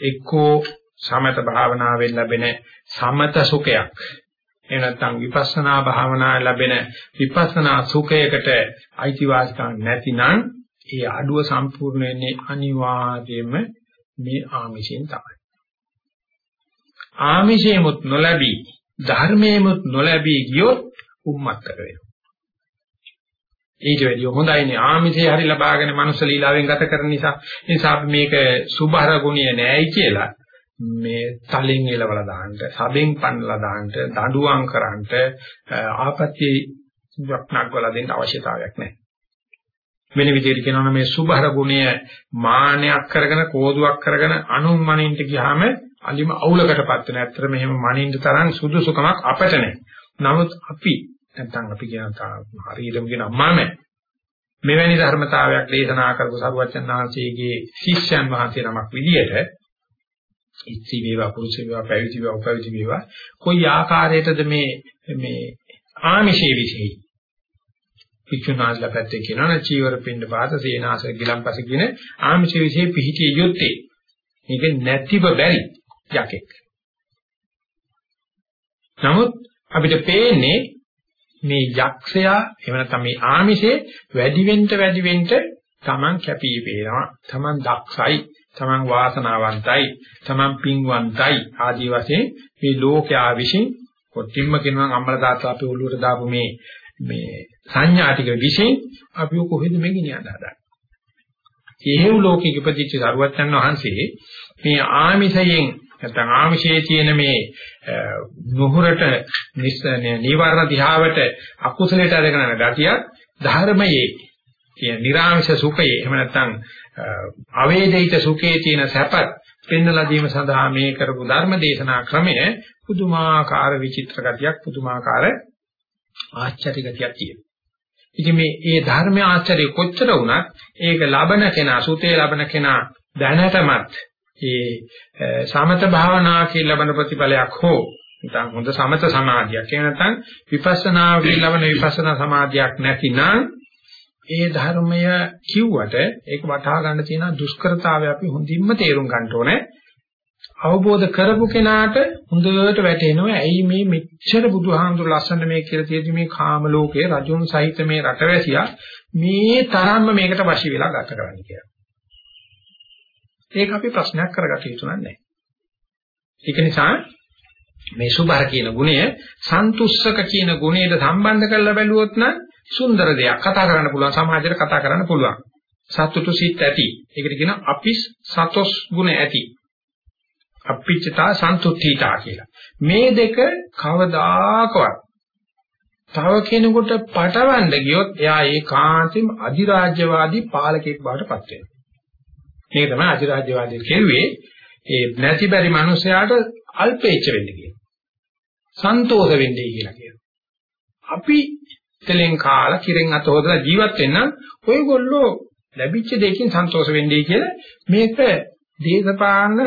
එක්කෝ සමත භාවනාවෙන් ලැබෙන සමත සුඛයක් එහෙම නැත්නම් විපස්සනා භාවනාවේ ලැබෙන විපස්සනා සුඛයකට අයිතිවාසිකම් නැතිනම් ඒ අඩුව සම්පූර්ණ වෙන්නේ අනිවාර්යයෙන්ම මේ ආමිෂයෙන් තමයි. ආමිෂයෙමුත් නොලැබී ධර්මයෙමුත් නොලැබී ගියොත් උම්මත්තක වෙනවා. ඊට වැඩිය හොඳයිනේ ආමිෂේ හරි ලබාගෙන මනුස්ස ලීලාවෙන් ගත කරන නිසා ඒ නිසා අපි මේක සුභර ගුණය නෑයි කියලා මේ තලෙන් එලවලා දාන්න, සබෙන් පන්නලා දාන්න, දඬුවම් කරන්න ආපත්‍ය වක්නක් වල දෙන්න අවශ්‍යතාවයක් නැහැ. වෙන විදිහට කියනවා නම් මේ සුභර ගුණය මානයක් කරගෙන කෝදුවක් කරගෙන අනුම්මනින්ට ගියාම අලිම අවුලකටපත් වෙන. ඇත්තට මෙහෙම මනින්න තරම් සුදුසුකමක් අපට නැහැ. නමුත් අපි නැත්නම් අපි කියන හරියටම කියන අම්මාම මෙවැනි ධර්මතාවයක් දේශනා කරපු සරුවචන් වහන්සේගේ ශිෂ්‍යයන් වහන්සේ නමක් විදියට ඉච්චි වේවා පුරුෂ වේවා පැවිදි වේවා උපවිදි වේවා. කොයි ආකාරයකටද මේ මේ ආමිෂයේ විශේෂයි වික්ෂුනාස්ලා පැත්තේ කියනවා චීවර පින්න පාත සේනාස ගිලම්පස කියන ආමිෂයේ විශේෂ පිහිටිය යුත්තේ. මේක නැතිව බැරි යකෙක්. නමුත් අපිට පේන්නේ මේ යක්ෂයා එහෙම නැත්නම් මේ ආමිෂේ වැඩි වෙන්න වැඩි වෙන්න Taman කැපී පේනවා. Taman දක්ෂයි. Taman වාසනාවන්තයි Taman පින්වන්තයි ආදී වශයෙන් මේ ලෝකයා විසින් කොටින්ම කියනවා අම්මලා තාත්තා අපේ ඔළුවට දාපු මේ මේ සංඥා ටික විසින් අපි කොහෙද මේ ගෙනියන්න හදන්නේ. හේව් ලෝකෙක ඉපදිච්ච සරුවච්චන් වහන්සේ මේ ආමිෂයෙන් නැත්නම් ආමිෂයේ තියෙන මේ නුහුරට නිවර්ණ දිහාවට අකුසලයට අරගෙන යන ගතිය ධර්මයේ කියන නිර්ආමිෂ සුඛයේ එහෙම නැත්නම් අවේදිත සුඛයේ තියෙන සැපත් පෙන්වලා දීම සඳහා මේ කරපු ධර්ම දේශනා ක්‍රමය පුදුමාකාර විචිත්‍ර ගතියක් පුදුමාකාර ආශ්චර්ය ගතියක් තියෙනවා. ඉතින් මේ ඒ ධර්ම ආශ්චර්ය කොච්චර වුණත් ඒක ලබන කෙනා සුතේ ලබන කෙනා දැනටමත් ඒ සමත භාවනා කියලා ලබන ප්‍රතිඵලයක් හෝ නැත්නම් හොඳ සමත සමාධියක් එහෙම නැත්නම් විපස්සනා කියලා ලබන විපස්සනා සමාධියක් නැතිනම් ඒ ධර්මය කිව්වට ඒක වටහා ගන්න තියෙන දුෂ්කරතාවය අපි හොඳින්ම තේරුම් ගන්න ඕනේ. අවබෝධ කරපු කෙනාට හොඳට වැටෙනවා ඇයි මේ මෙච්චර බුදුහාමුදුර ලස්සන මේ කියලා තියෙදි මේ කාම ලෝකයේ රජුන් සහිත මේ රටවැසියා මේ තරම්ම මේකට වශී වෙලා ගත කරන්නේ කියලා. ඒක අපි ප්‍රශ්නයක් කරගත යුතු නැහැ. ඒක නිසා මේ සුභර කියන ගුණය සන්තුෂ්ක කියන ගුණයට සම්බන්ධ කරලා බැලුවොත් නම් සුන්දර දෙයක් කතා කරන්න පුළුවන් සමාජයට කතා කරන්න පුළුවන්. සතුටු සිත් ඇති. ඒකට කියනවා අපිස් සතොස් ගුණ ඇති. අපිච්චතා සන්තුට්ඨීතා කියලා. මේ දෙක කවදාකවත් තව කෙනෙකුට පටවන්න ගියොත් එයා ඒකාන්තයෙන්ම අධිරාජ්‍යවාදී පාලකෙක් බවට පත් වෙනවා. මේක තමයි අධිරාජ්‍යවාදී කෙරුවේ ඒ නැති බැරි මිනිසයාට අල්පේච්ච වෙන්න කියන. සන්තෝෂ වෙන්නේ කියලා කියනවා. අපි තෙලෙන් කාලා කිරෙන් අත හොදලා ජීවත් වෙන්න ඔයගොල්ලෝ ලැබිච්ච දෙයකින් සන්තෝෂ වෙන්නේ කියලා මේක දේශපාලන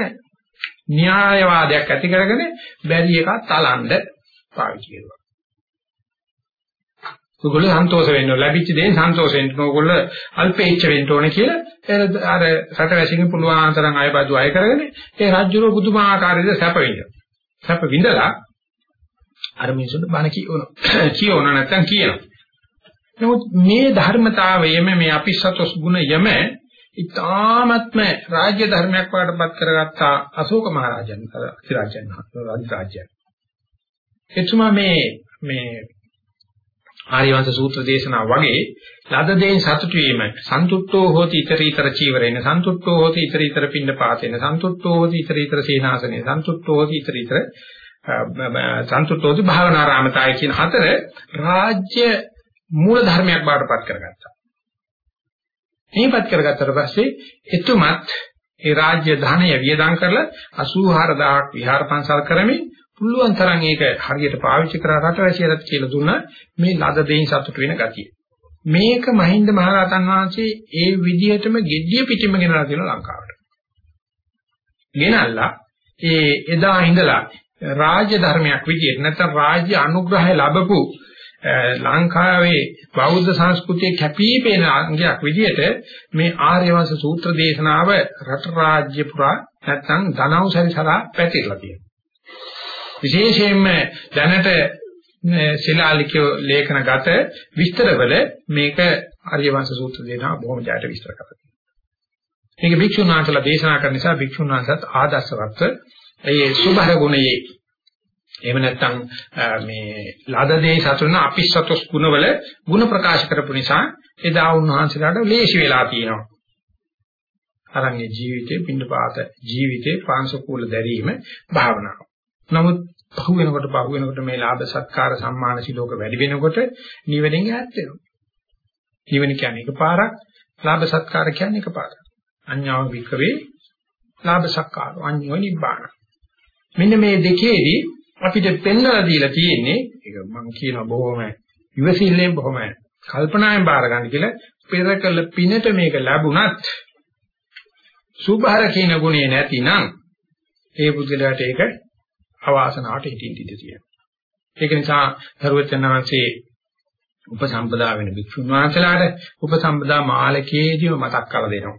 න්‍යායවාදයක් ඇති කරගෙන බැරි එකක් තලන්න පාවිච්චි කරනවා. ඔයගොල්ලෝ සන්තෝෂ වෙන්න ඕන ලැබිච්ච දේ සන්තෝෂ වෙන්න ඕන ඔයගොල්ලෝ අල්පේච්ච වෙන්න ඕන කියලා අර රටවැසින් පුළුවන් තරම් අයබදු අය කරගෙන ඒ රාජ්‍යරෝ බුදුමාහාකාරයද සැප විඳ. සැප විඳලා අර මිනිසුන්ට බණ කියවනවා. කියවන නැත්තම් කියනවා. නමුත් මේ ධර්මතාවයම මේ අපිස්සතොස් ගුණ යම ඊ타ත්ම රාජ්‍ය ධර්මයක් වඩපත් කරගත්තා අශෝක මහරජන් අධිරාජ්‍යන් අධිරාජ්‍යන්. එතුමා මේ මේ ආර්යවංශ සූත්‍ර දේශනා වගේ ලද දෙයින් සතුටු වීම සන්තුට්ඨෝ හෝති iter iter චීවරේන සන්තුට්ඨෝ හෝති iter iter පින්න පාතේන සන්තුට්ඨෝ හෝති iter iter සේනාසනේ සන්තුට්ඨෝ හෝති iter iter සන්තුට්ඨෝති භාවනාරාමතාය කියන හතර රාජ්‍ය මූල ධර්මයක් බාටපත් කරගත්තා. මේපත් කරගත්තට පස්සේ එතුමත් ඒ රාජ්‍ය ධනය වියදම් කරලා 84000ක් විහාර පන්සල් කරමින් පුළුවන් තරම් ඒක හරියට පාවිච්චි කරලා රටවැසියලට කියලා දුන්නා මේ ලද දෙයින් සතුට වෙන ගතිය. මේක මහින්ද මහරහතන් වහන්සේ ඒ විදිහටම gediya පිටින්ම ගෙනලා තියෙනවා ලංකාවට. ගෙනල්ලා ඒ එදා ඉඳලා රාජ්‍ය ධර්මයක් විදිහට නැත්නම් රාජ්‍ය අනුග්‍රහය ලැබපු ලංකාවේ බෞද්ධ සංස්කෘතියේ කැපිපෙන අංගයක් විදිහට මේ ආර්යවංශ සූත්‍ර දේශනාව රට රාජ්‍ය පුරා නැත්නම් ධනවසරිසලා පැතිරලා තියෙනවා. විශේෂයෙන්ම දැනට ශිලාලිකෝ ලේඛනගත විස්තරවල මේක ආර්යවංශ සූත්‍ර දේශනාව බොහොම ජයට විස්තර කරලා තියෙනවා. මේක භික්ෂුන් වහන්සේලා දේශනා කරන නිසා භික්ෂුන් වහන්සේත් ආදර්ශවත් ඒ සුභර ගුණයේ එහෙම නැත්නම් මේ ලද දේ සතුන අපිස්සතොස් ගුණවල ಗುಣ ප්‍රකාශ කරපු නිසා එදා උන්වහන්සේලාට ලේසි වෙලා තියෙනවා. අරන්නේ ජීවිතේ පින්නපාත ජීවිතේ පාංශකූල දැරීම භාවනාව. නමුත් පහු වෙනකොට පහු වෙනකොට මේ ලාභ සත්කාර සම්මාන සිලෝක වැඩි වෙනකොට නිවෙනින් ඈත් වෙනවා. නිවෙන කියන්නේ එකපාරක් ලාභ සත්කාර කියන්නේ එකපාරක්. අඤ්ඤාව වික්‍රවේ ලාභ සත්කාර අඤ්ඤෝ නිබ්බාන. මෙන්න මේ දෙකේදී අපිට පෙන්වලා දීලා තියෙන්නේ ඒක මම කියන බොහොම ඉවසිල්ලෙන් බොහොම කල්පනායෙන් බාර ගන්න කියලා පෙර කළ පිනට මේක ලැබුණත් සුභාර කියන ගුණේ නැතිනම් ඒ බුද්ධලයට ඒක අවාසනාවට හිටින්න ඉඩ තියෙනවා. ඒක නිසා ධර්මචන්නාංශේ උපසම්පදා වෙන භික්ෂුන් වහන්සේලාට උපසම්පදා මාලකයේදීම මතක් කරලා දෙනවා.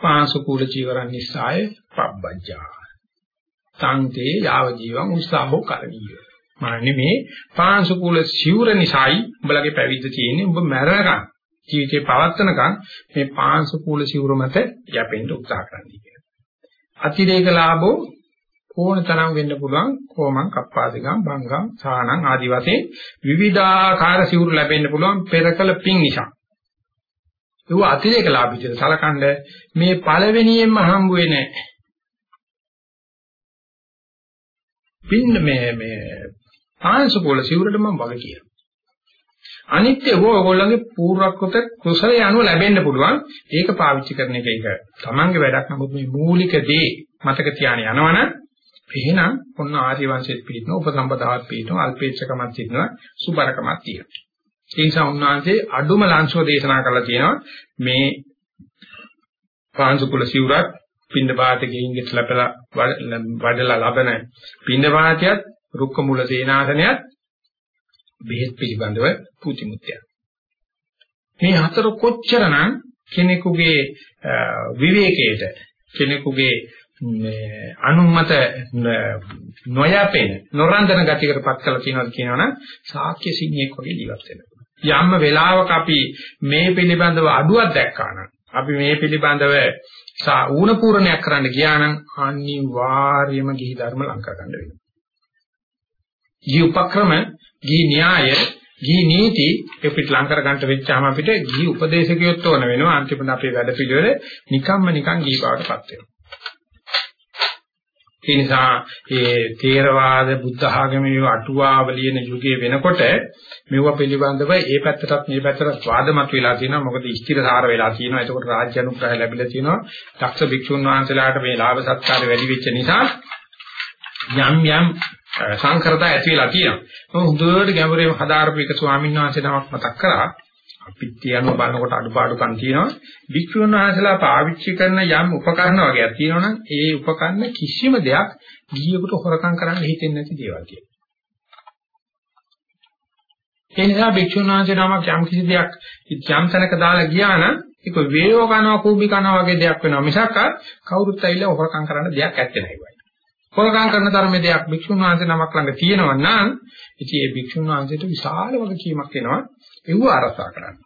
පාංශුකූල ජීවරන් නිසාය පබ්බජ්ජා. සංතේ යාව ජීවං උස්සාහෝ කරණීය. මාන්නේ මේ පාංශුකූල සිවුර නිසායි උඹලගේ පැවිද්ද තියෙන්නේ උඹ මැරෙනකම් ජීවිතේ පවත්නකම් මේ පාංශුකූල සිවුර මත යැපෙන්න උත්සාහ කරන්න කියලා. අතිරේක ලාභෝ ඕන තරම් වෙන්න පුළුවන් කොමං කප්පාදිගම් බංගම් සානං ආදි වශයෙන් විවිධාකාර සිවුරු ලැබෙන්න පුළුවන් පෙරකල පින් නිසා. ඒව අතිරේක ලාභිතර සලකන්න මේ පළවෙනියෙන්ම හම්බ වෙන්නේ පින්න මේ මේ ආංශකෝල සිවුරට මම වග කියනවා. අනිත්‍ය හෝ ඔයගොල්ලන්ගේ පූර්වක්‍ෘත කුසලයේ අනුව ලැබෙන්න පුළුවන්. ඒක පාවිච්චි කරන එක ඒක තමන්ගේ වැඩක්. නමුත් මේ මූලික දේ මතක තියාගෙන යනවනම් එහෙනම් ඔන්න ආර්ය වංශයේ පිළිතුන උපසම්පදාවක් පිළිතුන අල්පේච්ඡකමක් තියෙනවා සුබරකමක් තියෙනවා. ඒ නිසා උන්වහන්සේ අඩුම ලංශව දේශනා කරලා තියෙනවා මේ පාංශු කුල සිවුරක් පින්ඳ පාතේ ගෙයින් ගෙట్లපලා වඩලා ලබන පින්ඳ පාතියත් රුක්ක මුල සේනාසනයත් බෙහෙත් පිළිබඳව පුතිමුත්‍යක්. මේ හතර කොච්චරනම් කෙනෙකුගේ විවේකයට කෙනෙකුගේ මේ අනුමත නොයපෙන නොරන්දන ගතියකටපත් කරලා තියෙනවා කියනවනම් සාක්‍ය සිංහෙක් වගේ ජීවත් වෙනවා. යම්ම වෙලාවක අපි මේ පිළිබඳව අඩුවක් දැක්කා නම් අපි මේ පිළිබඳව ඌණ පූර්ණයක් කරන්න ගියා නම් අනිවාර්යයෙන්ම ගිහි ධර්ම ලංකා ගන්න වෙනවා. ගිහි උපක්‍රම, ගිහි න්‍යාය, ගිහි නීති අපිට ලං කර ගන්නට වෙච්චාම අපිට ගිහි උපදේශකයොත් ඕන වෙනවා. අන්තිමට අපේ වැඩ පිළිවෙල නිකම්ම නිකම් ගිහි බවටපත් වෙනවා. ඒ නිසා ඒ තේරවාද බුද්ධ ආගමේ අටුවාවලියන යුගයේ වෙනකොට මෙව පිළිබඳව ඒ පැත්තටත් මේ පැත්තටත් වාදමත් වෙලා තියෙනවා. මොකද ස්ථිරසාර වෙලා තියෙනවා. එතකොට රාජ්‍ය අනුග්‍රහය ලැබිලා තියෙනවා. දක්ෂ භික්ෂුන් වහන්සේලාට මේ ලාභ සත්කාර වැඩි වෙච්ච නිසා යම් යම් සංකරතා ඇති වෙලා තියෙනවා. මම හොඳට ගැඹුරේ හදාarpු එක ස්වාමීන් වහන්සේ නමක් මතක් කරා. අපිත් කියනවා බලනකොට අඩුපාඩුකම් තියෙනවා. භික්ෂුන් වහන්සේලා පාවිච්චි කරන යම් උපකරණ වගේක් තියෙනවනම් ඒ උපකරණ කිසිම දෙයක් ගිහියෙකුට හොරකම් කරන්න හිතෙන්නේ නැති දේවල් කියලා. ඒ නිසා භික්ෂුන් වහන්සේ නමක් යම් කිසි දෙයක් යම් තැනක දාලා ගියා නම් ඒක වේයෝ කනවා කූඹි කනවා වගේ දෙයක් වෙනවා මිසක් කවුරුත් ඇවිල්ලා හොරකම් කරන්න දෙයක් ඇත්තේ නැහැ හොරකම් කරන තරමේ දෙයක් භික්ෂුන් වහන්සේ නමක් ළඟ තියෙනවා නම් ඉතින් ඒ භික්ෂුන් වහන්සේට විශාල වගකීමක් වෙනවා ඒව අරසා කරන්න.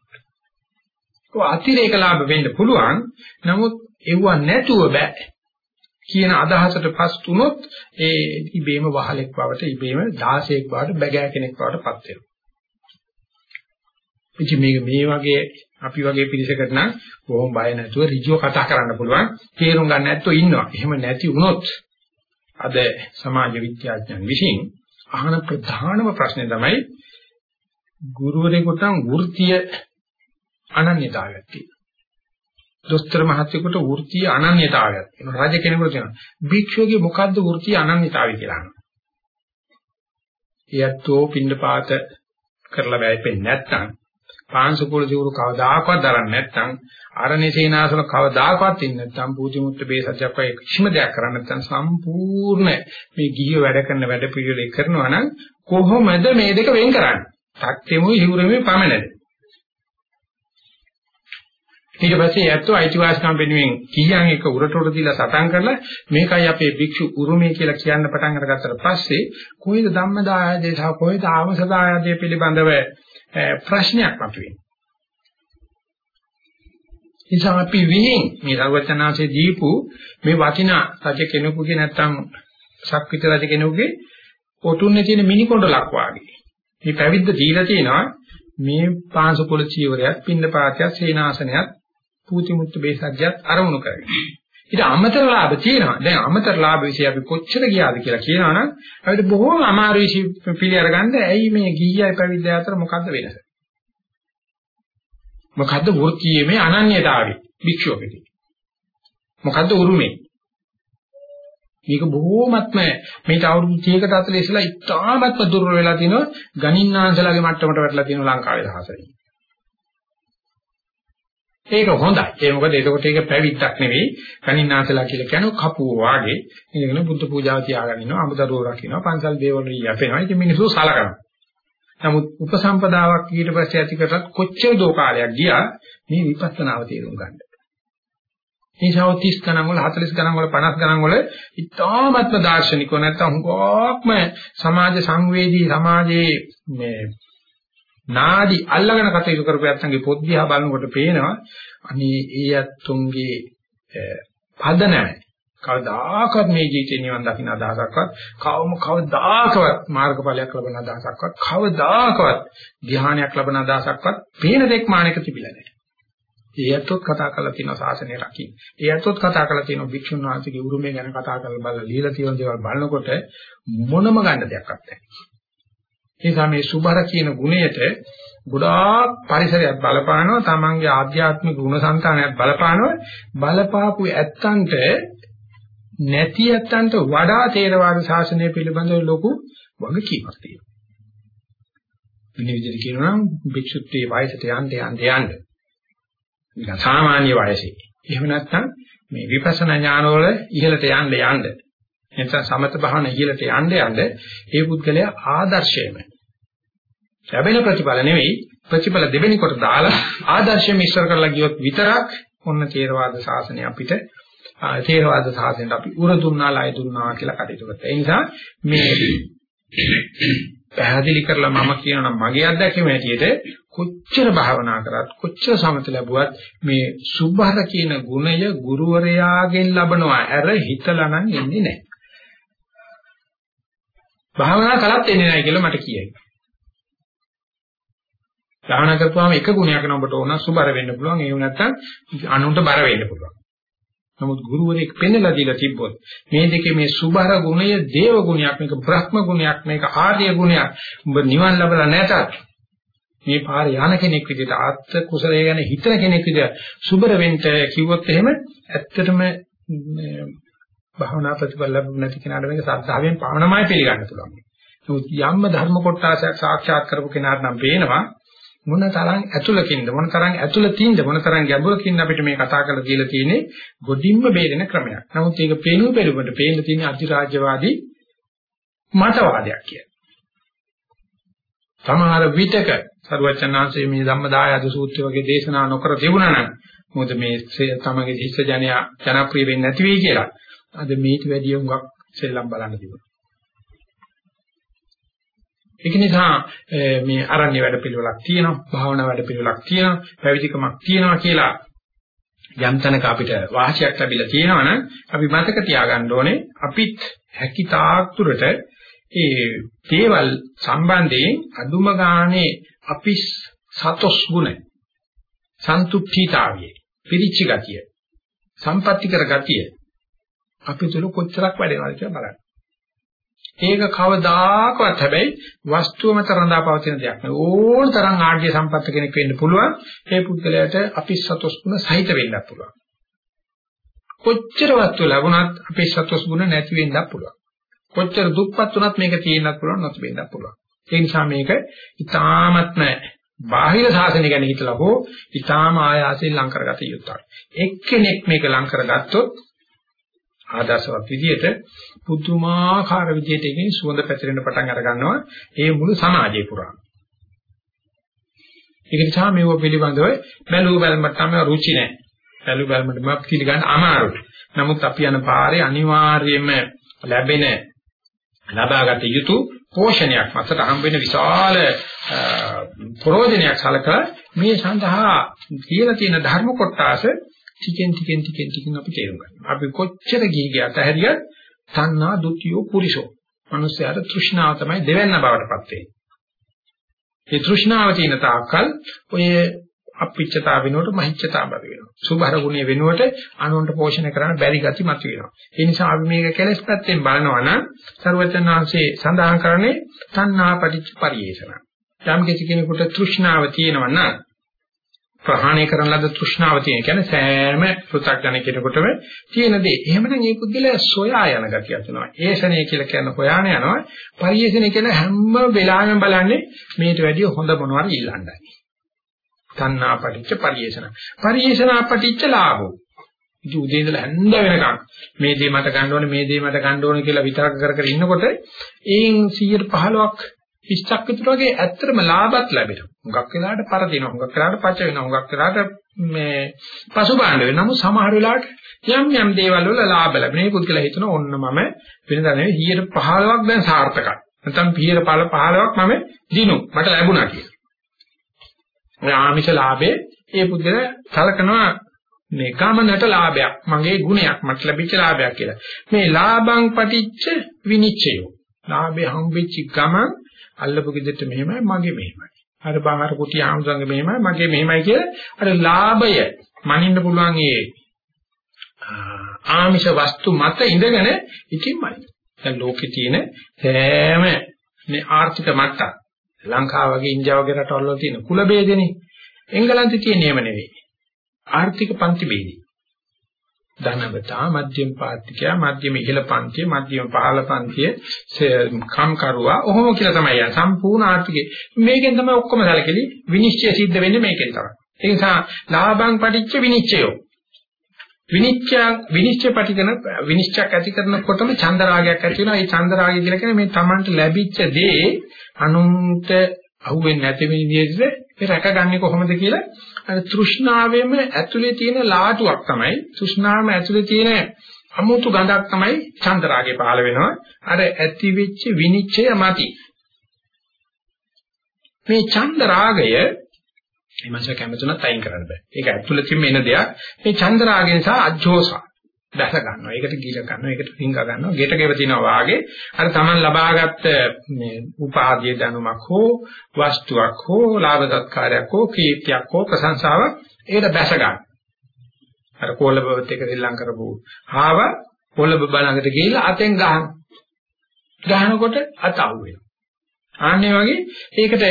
ඔය අතිරේක ලාභ වෙන්න පුළුවන්. නමුත් ඒව නැතුව බෑ. කියන අදහසට පස් තුනොත් ඒ ඉබේම වහලෙක් බවට ඉබේම 16ක් බවට බැගෑ කෙනෙක් බවට පත් වෙනවා. ඉතින් මේක මේ වගේ අපි වගේ පිරිසකට නම් බොහොම බය නැතුව ඍජුව කතා කරන්න පුළුවන්. තේරුම් ගන්න නැත්නම් ඉන්නවා. එහෙම නැති වුණොත් අද සමාජ විද්‍යාඥයන් විසින් අහන ප්‍රධානම ප්‍රශ්නේ තමයි ගුරුවරයෙකුට වෘත්තීය අනන්‍යතාවයක් තියෙනවා. දොස්තර මහත්තයෙකුට වෘත්තීය අනන්‍යතාවයක් තියෙනවා. රාජ කෙනෙකුට කියනවා. භික්ෂුවගේ මොකද්ද වෘත්තීය අනන්‍යතාවය කියලා අහනවා. එයත්ෝ පින්නපාත කරලා වැයෙන්නේ නැත්නම් පාංශුකුල දියුරු කවදාකවත් දරන්නේ නැත්නම් ආරණ්‍ය සේනාසන කවදාකවත් ඉන්නේ නැත්නම් පූජි මුත්‍ත බේසජ්ජක් වගේ කිසිම දෙයක් කරන්නේ නැත්නම් සම්පූර්ණ මේ ගිහිය වැඩ කරන වැඩ පිළිවෙල කරනවා නම් කොහොමද මේ දෙක වෙන් කරන්නේ? සත්‍යෙමුයි හිවුරෙමුයි පමණද. ඊට පස්සේ යැත්තෝ අයිතිවාසිකම් වෙනුවෙන් කීයන් එක උරට උර දීලා සටන් කරලා මේකයි අපේ භික්ෂු උරුමය කියලා කියන්න පටන් අරගත්තට පස්සේ කොයිද ධම්මදායදේ සහ කොයිද ආවසදායදේ පිළිබඳව ප්‍රශ්නයක් මතුවෙන්නේ. නිසා අපි විහිං මේ රවචනාසේ දීපු මේ වටිනා රජ කෙනෙකුගේ නැත්තම් ශක්විත රජ කෙනෙකුගේ ඔටුන්නේ තියෙන මිනි කොණ්ඩලක් වාගේ. මේ පැවිද්ද දීලා තියෙනවා මේ පාංශකුල චීවරයක්, පින්න පාතයක්, සේනාසනයක්, පූති මුත්තු බේසජ්ජත් අරමුණු කරගෙන. ඊට අමතර ලාභ තියෙනවා. දැන් අමතර ලාභ વિશે අපි කොච්චර ගියාද කියලා කියනවනම් අපිට බොහෝම අමාරු විශ්ි පිළි අරගන්න ඇයි මේ ගිහියයි පැවිද්ද අතර මොකද්ද වෙනස? මොකද්ද වෘත්තියේ අනන්‍යතාවය භික්ෂුවකදී? මොකද්ද උරුමේ? මේක බොහෝමත්ම මේට අවුරුදු 30කට 40 ඉස්සලා ඉතාමත්ම දුර්වල වෙලා තිනවා ගණින්නාංශලාගේ මට්ටමට වැටලා තියෙනවා ලංකාවේ දහසයි. ඒක හොඳයි. ඒ මොකද එතකොට ඒක පැවිද්දක් නෙවෙයි. ගණින්නාංශලා කියලා කියන්නේ කපුව වාගේ. ඉඳගෙන බුද්ධ පූජාව තියාගෙන ඉන්නවා, අමුදරුව රකින්නවා, පන්සල් දේවල් යැපෙනවා. ඉතින් මිනිස්සු සලකනවා. නමුත් උපසම්පදාවක් ඊට පස්සේ ඇති කරත් කොච්චර දෝ කාලයක් ගියා මේ විපස්සනාව තේරුම් ගන්න. නිසා 30 ගණන් වල 40 ගණන් වල 50 ගණන් වල ඉතාමත්ම දාර්ශනිකව නැත්තම් හුඟක්ම සමාජ සංවේදී සමාජයේ මේ නාදි අල්ලගෙන කටයුතු කරපු යත්තන්ගේ පොත් දිහා බලනකොට පේනවා අනේ ඒ යත්තුන්ගේ පද නැහැ කවදාකවත් මේ ජීවිතේ නිවන් දකින්න අදහසක්වත් කවම කවදාකවත් මාර්ගඵලයක් ලබන අදහසක්වත් කවදාකවත් ධ්‍යානයක් ලබන අදහසක්වත් පේන දෙයක් මානක තිබිලා නැහැ ඒ ඇත්තොත් කතා කරලා තියෙන ශාසනය රකින්න. ඒ ඇත්තොත් කතා කරලා තියෙන භික්ෂුන් වහන්සේගේ උරුමය ගැන කතා කරලා බලලා লীලා තියෙන දේවල් බලනකොට මොනම ගන්න දෙයක් නැහැ. ඒ නිසා මේ සුභර කියන ගුණයට ගොඩාක් පරිසරයක් බලපානවා තමන්ගේ ආධ්‍යාත්මික ගුණ සංතානයක් බලපානවා බලපාපු ඇත්තන්ට නැති ඇත්තන්ට වඩා තේරවාද ශාසනය පිළිබඳව ලොකු වගකීමක් තියෙනවා. මේ විදිහට කියනවා නම් භික්ෂුත්වයේ වයසට යන්න යන්න යන්න නිකන් සාමාන්‍ය වයසේ. එහෙම නැත්නම් මේ විපස්සනා ඥානවල ඉහළට යන්න යන්න. එතන සමත භාවන ඉහළට යන්න යන්න ඒ පුද්ගලයා ආදර්ශයම. ලැබෙන ප්‍රතිඵල නෙවෙයි ප්‍රතිඵල දෙවෙනි කොට දාලා ආදර්ශයම ඉස්සර කරලා ගියොත් විතරක් ඔන්න තේරවාද ශාසනය අපිට තේරවාද ශාසනයට අපි උර දුන්නා ලයි දුන්නා කියලා කටයුතු කරා. ඒ නිසා මේ පැහැදිලි කරලා මම කියනවා මගේ අත්දැකීම හැටියට කොච්චර භාවනා කරත් කොච්චර සමත ලැබුවත් මේ සුභර කියන ගුණය ගුරුවරයාගෙන් ලබනවා ඇර හිතලා නම් එන්නේ නැහැ. භාවනා කළත් එන්නේ නැහැ කියලා මට කියයි. භාවනා කරපුවාම එක ගුණයක් නම් ඔබට ඕන සුභර වෙන්න පුළුවන් ඒ නැත්නම් අනුන්ට බර වෙන්න පුළුවන්. නමුත් ගුරුවරයෙක් පෙන්නලා දීලා තිබ්බොත් මේ දෙකේ මේ සුභර ගුණය දේව ගුණයක් මේක බ්‍රහ්ම ගුණයක් මේක ආර්ය ගුණයක් ඔබ නිවන් ලැබලා නැතත් මේ පාරේ යන කෙනෙක් විදිහට ආත්ත කුසලයේ ගැන හිතන කෙනෙක් විදිහට සුබර වෙන්න කිව්වොත් එහෙම ඇත්තටම භාවනා ප්‍රතිඵල ලැබුණ නැති කෙනාට මේක සද්ධාවෙන් පාවනමයි පිළිගන්න පුළුවන්. නමුත් යම්ම ධර්ම කොටසක් සාක්ෂාත් කරපු කෙනාට නම් පේනවා මොන තරම් ඇතුළකින්ද මොන තරම් ඇතුළතින්ද මොන තරම් ගැඹුරකින්ද අපිට මේ කතා කරලා කියලා තියෙන්නේ ගොඩින්ම බේරෙන ක්‍රමයක්. නමුත් ඒක පේනු පෙරුමට පේන්න තියෙන අධිරාජ්‍යවාදී මතවාදයක් කියලා. සමහර විටක සරුවචනාංශයේ මේ ධම්මදායද සූත්‍රය වගේ දේශනා නොකර තිබුණා නම් මොකද මේ තමගේ ශිෂ්‍ය ජනයා ජනප්‍රිය වෙන්නේ නැති වෙයි කියලා. අද මේට වැඩිය උඟක් සෙල්ලම් බලන්න තිබුණා. ඒක නිසා මේ අරණ්‍ය වැඩ පිළිවෙලක් තියෙනවා, භාවනා වැඩ පිළිවෙලක් තියෙනවා, පැවිදිකමක් තියෙනවා කියලා යම් තැනක අපිට වාසියක් ලැබිලා තියෙනවනම් අපි මතක තියාගන්න ඕනේ අපිත් හැකි තාක් දුරට ඒ දේවල් සම්බන්ධයෙන් අදුම ගානේ අපි සතොස් ගුණ සන්තුෂ්ඨීතාවිය පිරිච්ච ගතිය සම්පත්‍ති කර ගතිය අපි තුල කොච්චරක් වැඩෙනවද කියලා බලන්න. ඒක කවදාකවත් හැබැයි වස්තුව මත රඳා පවතින දෙයක් නෙවෙයි. ඕන තරම් ආර්ය සම්පත්ත කෙනෙක් වෙන්න පුළුවන්. ඒ පුද්ගලයාට අපි සතොස් ගුණ සහිත වෙන්නත් පුළුවන්. කොච්චර වස්තු ලැබුණත් අපි සතොස් ගුණ නැති වෙන්නත් පුළුවන්. කොච්චර දුක්පත් වුණත් මේක තියෙන්නත් පුළුවන් නැති වෙන්නත් පුළුවන්. ඒ නිසා මේක ඊ타මත්ම බාහිර සාසනය ගැන හිතලා හෝ ඊ타ම ආයාසයෙන් ලං කරගත යුතුයි. එක්කෙනෙක් මේක ලං කරගත්තොත් ආදර්ශවත් විදියට පුදුමාකාර විදියට එකකින් සුවඳ පැතිරෙන්න පටන් අර ගන්නවා ඒ මුළු සමාජය පුරා. ඒක නිසා මේව පිළිබඳව බැලුව බැලමට තමයි රුචි නැහැ. බැලුව බැලමට මම පිළිගන්න අමාරුයි. නමුත් අපි යන පාරේ අනිවාර්යයෙන්ම ලැබෙන ලබාගත යුතු පෝෂණයක් මතට හම් වෙන විශාල ප්‍රෝජනයක් සලකලා මේ සඳහා කියලා තියෙන ධර්ම කොටස ටිකෙන් ටිකෙන් ටිකෙන් ටිකෙන් අපි තේරුම් ගන්නවා. අපි කොච්චර ගිහි ගියත් හැරියත් තණ්හා දුතියෝ පුරිසෝ. මිනිස්යාට තෘෂ්ණාව තමයි දෙවන්න බවටපත් වෙන්නේ. මේ තෘෂ්ණාව තියෙන තාක්කල් ඔය අපිච්චතාව වෙනුවට මහිච්චතාව බව වෙනවා. සුභර ගුණය වෙනුවට අනුන්ට පෝෂණය කරන්න බැරි ගති මත වෙනවා. ඒ නිසා අපි මේක කෙලස් පැත්තෙන් බලනවා නම් ਸਰවචනාංශේ සඳහන් කරන්නේ තණ්හා පටිච්ච පරියේෂණ. යම් කිසි කෙනෙකුට තෘෂ්ණාව තියෙනවා නම් ප්‍රහාණය කරන ලද තෘෂ්ණාව තියෙන කියන්නේ සෑම පෘථග්ජන කෙනෙකුටම තියෙන දේ. එහෙමනම් මේ පුද්ගලයා සොයා යන ගතියක් වෙනවා. ඒෂණය කියලා කියන හොයාන යනවා. පරිේෂණය කියලා හැම වෙලාවෙම බලන්නේ මේට වැඩිය හොඳ මොනවාරි ඉල්ලන්නයි. තණ්හා පටිච්ච පරිේෂණ. පරිේෂණ පටිච්ච ලාභෝ. ඉතින් උදේ ඉඳලා හැන්ද වෙනකන් මේ දේ මට ගන්න ඕනේ මේ දේ මට ගන්න ඕනේ කියලා විතරක කර කර ඉන්නකොට ඒන් 115ක් 20ක් විතර වගේ ඇත්තටම ලාභත් ලැබෙනවා. හුඟක් වෙලාවට පරදිනවා. හුඟක් වෙලාවට පච වෙනවා. හුඟක් වෙලාවට මේ පසුබාහන වෙනවා. නමුත් සමහර වෙලාවට යම් යම් දේවල් වල ලාභ ලැබෙන. මේ පුද්ගලයා හිතන ඕන්න මම වෙනදා නෙවෙයි 115ක් දැන් සාර්ථකයි. නැත්නම් 115ක් මම දිනු මට ලැබුණා කියලා. ඔය ආමිෂ ලාභේ ඒ පුද්ගලයා සලකනවා මේ ගමනට ලාභයක් මගේ ගුණයක් මට ලැබිච්ච ලාභයක් කියලා. මේ ලාභං පටිච්ච විනිච්ඡය. ලාභේ හම්බෙච්ච ගමන් අල්ලපු ගෙදරට මෙහෙමයි මගේ මෙහෙමයි. අර බාහර කුටි ආම්සංග මෙහෙමයි මගේ මෙහෙමයි කියලා අර ලාභය මනින්න පුළුවන් ඒ ආමිෂ වස්තු මත ඉඳගෙන ඉතින්මයි. දැන් ලෝකේ තියෙන හැම මේ ආර්ථික මට්ටම් ලංකාව වගේ ඉන්දියාව වගේ රටවල් වල තියෙන කුල ભેදනේ එංගලන්තේ තියෙන නියම නෙවෙයි. ආර්ථික පන්ති ભેදී. ධනවතා මධ්‍යම පාත්තිකයා මධ්‍යම ඉහළ පන්තිය මධ්‍යම පහළ පන්තිය කම් කරුවා ඔහොම කියලා තමයි යන සම්පූර්ණ ආර්ථිකේ මේකෙන් තමයි ඔක්කොම සැලකෙලි. විනිශ්චය සිද්ධ වෙන්නේ මේකෙන් තමයි. ඒ නිසා ලාභං පටිච්ච විනිශ්චයෝ. විනිශ්චය විනිශ්චය පිටිකන විනිශ්චයක් ඇති කරනකොටම චන්දරාගයක් ඇති වෙනවා. ඒ චන්දරාගය කියලා කියන්නේ මේ Tamanට ලැබිච්ච දේ අනුන්ට අහුවෙන්නේ නැති විදිහට මේ රැකගන්නේ කොහොමද කියලා අර තෘෂ්ණාවෙම ඇතුලේ තියෙන ලාටුවක් තමයි තෘෂ්ණාවම ඇතුලේ තියෙන අමුතු ගඳක් තමයි චන්දරාගේ පහළ වෙනවා. අර ඇති වෙච්ච විනිශ්චය මත මේ චන්දරාගය මේ මාස කැමතුණත් අයින් කරන්න බෑ. ඒක ඇතුළතින්ම එන දෙයක්. මේ චන්ද්‍රාගය නිසා අජෝසා දැස ගන්නවා. ඒකට ගිල ගන්නවා. ඒකට පිංග ගන්නවා. ගෙට ගෙවතිනවා වාගේ අර Taman ලබාගත් මේ උපාදී දැනුමක් හෝ වස්තුවක් හෝ ලාභ සත්කාරයක් හෝ කීර්තියක් හෝ ප්‍රශංසාවක් ඒකට දැස ගන්න. අර කොළබවත් එක ශ්‍රී ලංකාව කරපු ආව කොළබ බලඟට ගිහිල්ලා අතෙන් ගහන. ගහනකොට අත අවු වෙනවා. ආන්නේ වගේ ඒකට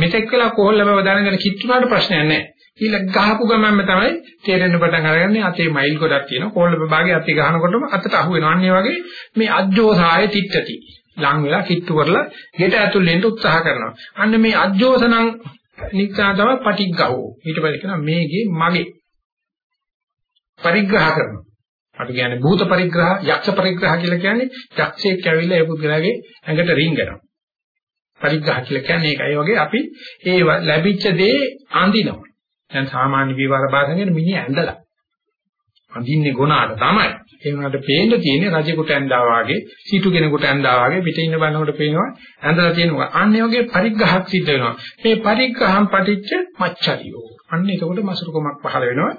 මෙතෙක් වෙලා කොහොල්ල බව දැනගෙන කිත්තුනාට ප්‍රශ්නයක් නැහැ. ඊළ ගහපු ගමන්ම තමයි තේරෙන්න පටන් අරගන්නේ අතේ මයිල් ගොඩක් තියෙනවා. කොහොල්ල බබාගේ අතේ ගහනකොටම අතට අහු වෙනවා. ආන්නේ වගේ මේ අජ්ජෝසාය තිට්ඨති. ලං වෙලා කිට්ටු කරලා ගෙට ඇතුල් වෙන්න උත්සාහ කරනවා. අන්න මේ අජ්ජෝසනං නික්සා තමයි පටිග්ගහෝ. ඊට පස්සේ කියනවා මේගේ මගේ පරිග්‍රහ කරනවා. අපි කියන්නේ භූත පරිග්‍රහ, යක්ෂ පරිග්‍රහ කියලා කියන්නේ යක්ෂයෙක් ඇවිල්ලා ඒ පුද්ගලයාගේ ඇඟට රින්ගනවා. පරිග්‍රහ කියලා කියන්නේ ඒකයි වගේ අපි ඒ ලැබිච්ච දේ අඳිනවා. දැන් සාමාන්‍ය විවර භාෂාවෙන් මිනිහ ඇඳලා. අඳින්නේ ගුණාට තමයි. ඒ වුණාට පේන්න තියෙන්නේ රජෙකුට ඇඳා වාගේ, සීතු කෙනෙකුට ඇඳා වාගේ පිටින් ඉන්න බන්නකොට පේනවා ඇඳලා තියෙනවා. අන්න ඒ වගේ පරිග්‍රහක් සිද්ධ වෙනවා. මේ පරිග්‍රහම් පටිච්ච මච්චරියෝ. අන්න එතකොට මසුරුකමක් පහළ වෙනවා.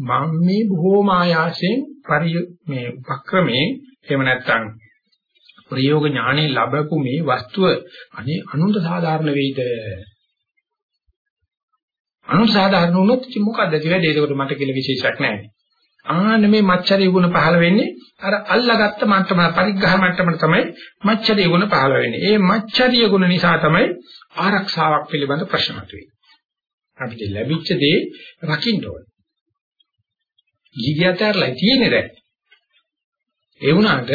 මම මේ බොහෝම ආයාසයෙන් පරි මේ උපක්‍රමයෙන් එහෙම නැත්නම් ප්‍රයෝග ඥානෙ ලැබපු මේ වස්තුව අනේ අනුන්ට සාධාරණ වෙයිද? අනුන්ට සාධාරණ වුණොත් ඉතින් මොකද්ද ඒ වැඩේ? ඒකට මට කියලා විශේෂයක් නැහැ. ආන්න මේ මච්චරේ ගුණ පහළ වෙන්නේ අර අල්ලාගත්ත මට්ටම පරිග්‍රහ මට්ටම තමයි මච්චරේ ගුණ පහළ වෙන්නේ. ඒ මච්චරිය ගුණ නිසා තමයි ආරක්ෂාවක් පිළිබඳ ප්‍රශ්න මතුවේ. අපිට ලැබිච්ච දේ රකින්න ඕනේ. ගිගියතරලා තියෙන්නේ දැන්. ඒ වුණාට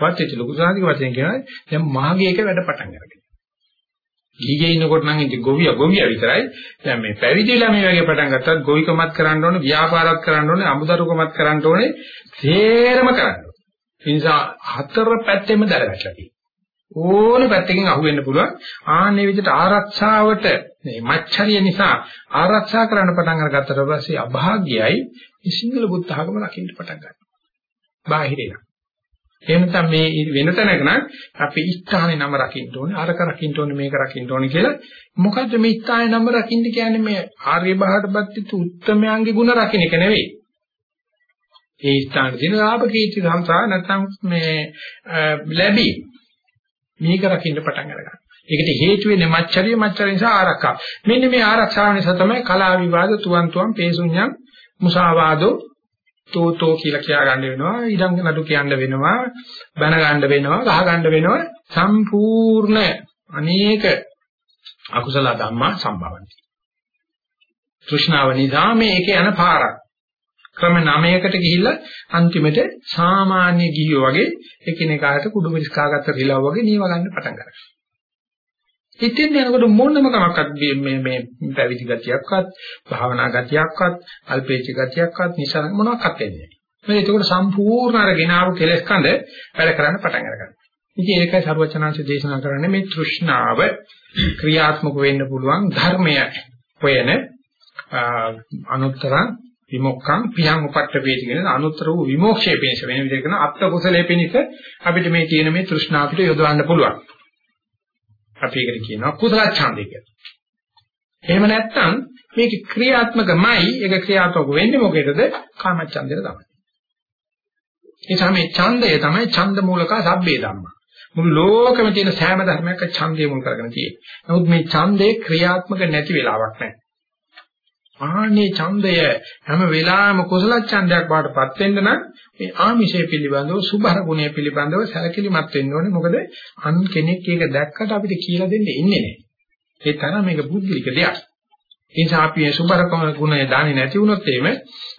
අපත් ඒ ලොකු සාධික වශයෙන් කියනවා දැන් මාගේ එක වැඩ පටන් අරගෙන. ගිහිගේ ඉන්නකොට නම් ඉතින් ගොවියා ගොවියා විතරයි. දැන් මේ පැවිදිලා මේ වගේ පටන් ගත්තත් ගොවිකමත් කරන්න ඕනේ, ව්‍යාපාරත් කරන්න ඕනේ, අමුදරුකමත් කරන්න ඕනේ, තේරම කරන්න ඕනේ. ඒ නිසා හතර පැත්තෙම දරගట్లా තියෙනවා. ඕන පැත්තකින් අහු වෙන්න පුළුවන්. ආන්නේ විදිහට ආරක්ෂාවට මේ මච්චරිය නිසා ආරක්ෂා කරන්න පටන් අරගත්තට පස්සේ අභාග්‍යයි සිංහල බුද්ධ ආගම රකින්න පටන් ගන්නවා. බාහිරේ එහෙම නැත්නම් මේ වෙන තැනක නම් අපි ස්ථානේ නම රකින්න ඕනේ අරක රකින්න ඕනේ මේක රකින්න ඕනේ කියලා මොකද්ද මේ ස්ථානේ නම රකින්න කියන්නේ මේ ආර්ය බහටපත්ති උත්තමයන්ගේ ಗುಣ රකින්න එක නෙවෙයි ඒ ස්ථාන දින ලාභ කීර්ති සංසාර නැත්නම් මේ ලැබී මේක රකින්න පටන් අරගන්න. ඒකට හේතු වෙන්නේ මච්චරිය මච්චරිය නිසා ආරක්ෂා. මෙන්න මේ ආරක්ෂාව නිසා තමයි කලා විවාද තුවන් තුවන් පේසුඤ්ඤම් මුසාවාදෝ තෝතෝ කියලා කියා ගන්න වෙනවා. ඊළඟ නඩු කියන්න වෙනවා. බැන ගන්න වෙනවා. ගහ ගන්න වෙනවා. සම්පූර්ණ අනේක අකුසල ධම්මා සම්භවಂತಿ. තෘෂ්ණාව නිසා මේ එක යන පාරක්. ක්‍රම 9කට ගිහිල්ලා අන්තිමට සාමාන්‍ය ගිහියෝ වගේ එකිනෙකාට කුඩු මිරිස් කාගත්ත රිලව් වගේ නියව ගන්න පටන් ගන්නවා. ඉතින් යනකොට මොනම කමක්වත් මේ මේ පැවිදි ගතියක්වත් භාවනා ගතියක්වත් අල්පේච ගතියක්වත් නිසා මොනවාක්වත් වෙන්නේ නැහැ. මේ ඒකට සම්පූර්ණ අර ගෙනාව කෙලස් කඳ වැඩ කරන්න පටන් අරගන්නවා. ඉතින් ඒකයි සර්වචනාංශ දේශනා කරන්නේ මේ තෘෂ්ණාව ක්‍රියාත්මක වෙන්න පුළුවන් ධර්මය හොයන අනුත්තරං විමුක්ඛං පියං උපට්ඨ වේති කියන අනුත්තර වූ විමෝක්ෂයේ පිණිස වෙන විදිහට කරන අත්ත කුසලයේ පිණිස අපිට මේ තියෙන මේ තෘෂ්ණාව අපිට යොදවන්න පුළුවන්. අපි ඒකට කියනවා කුසල ඡන්දය කියලා. එහෙම නැත්නම් මේක ක්‍රියාත්මකමයි ඒක ක්‍රියාත්මක වෙන්නේ මොකේදද? කාමච්ඡන්දයට තමයි. ඒ තමයි ඡන්දය තමයි ඡන්ද මූලක සබ්බේ ධම්මා. මුළු ලෝකෙම තියෙන සෑම ධර්මයක ඡන්දය මුල් කරගෙන තියෙන්නේ. නමුත් මේ ඡන්දේ ක්‍රියාත්මක නැති වෙලාවක් නැහැ. ආනේ ඡන්දය හැම වෙලාවෙම කුසල ඡන්දයක් වාටපත් වෙන්න නම් මේ ආමිෂය පිළිබඳව සුභර ගුණය පිළිබඳව සැලකිලිමත් වෙන්න ඕනේ. මොකද අන් කෙනෙක් ඒක දැක්කට අපිට කියලා දෙන්න ඉන්නේ නැහැ. ඒ තරම් මේක බුද්ධිලික දෙයක්. ඒ නිසා අපි මේ සුභර ගුණය දාන්නේ නැති වුණොත් එහෙම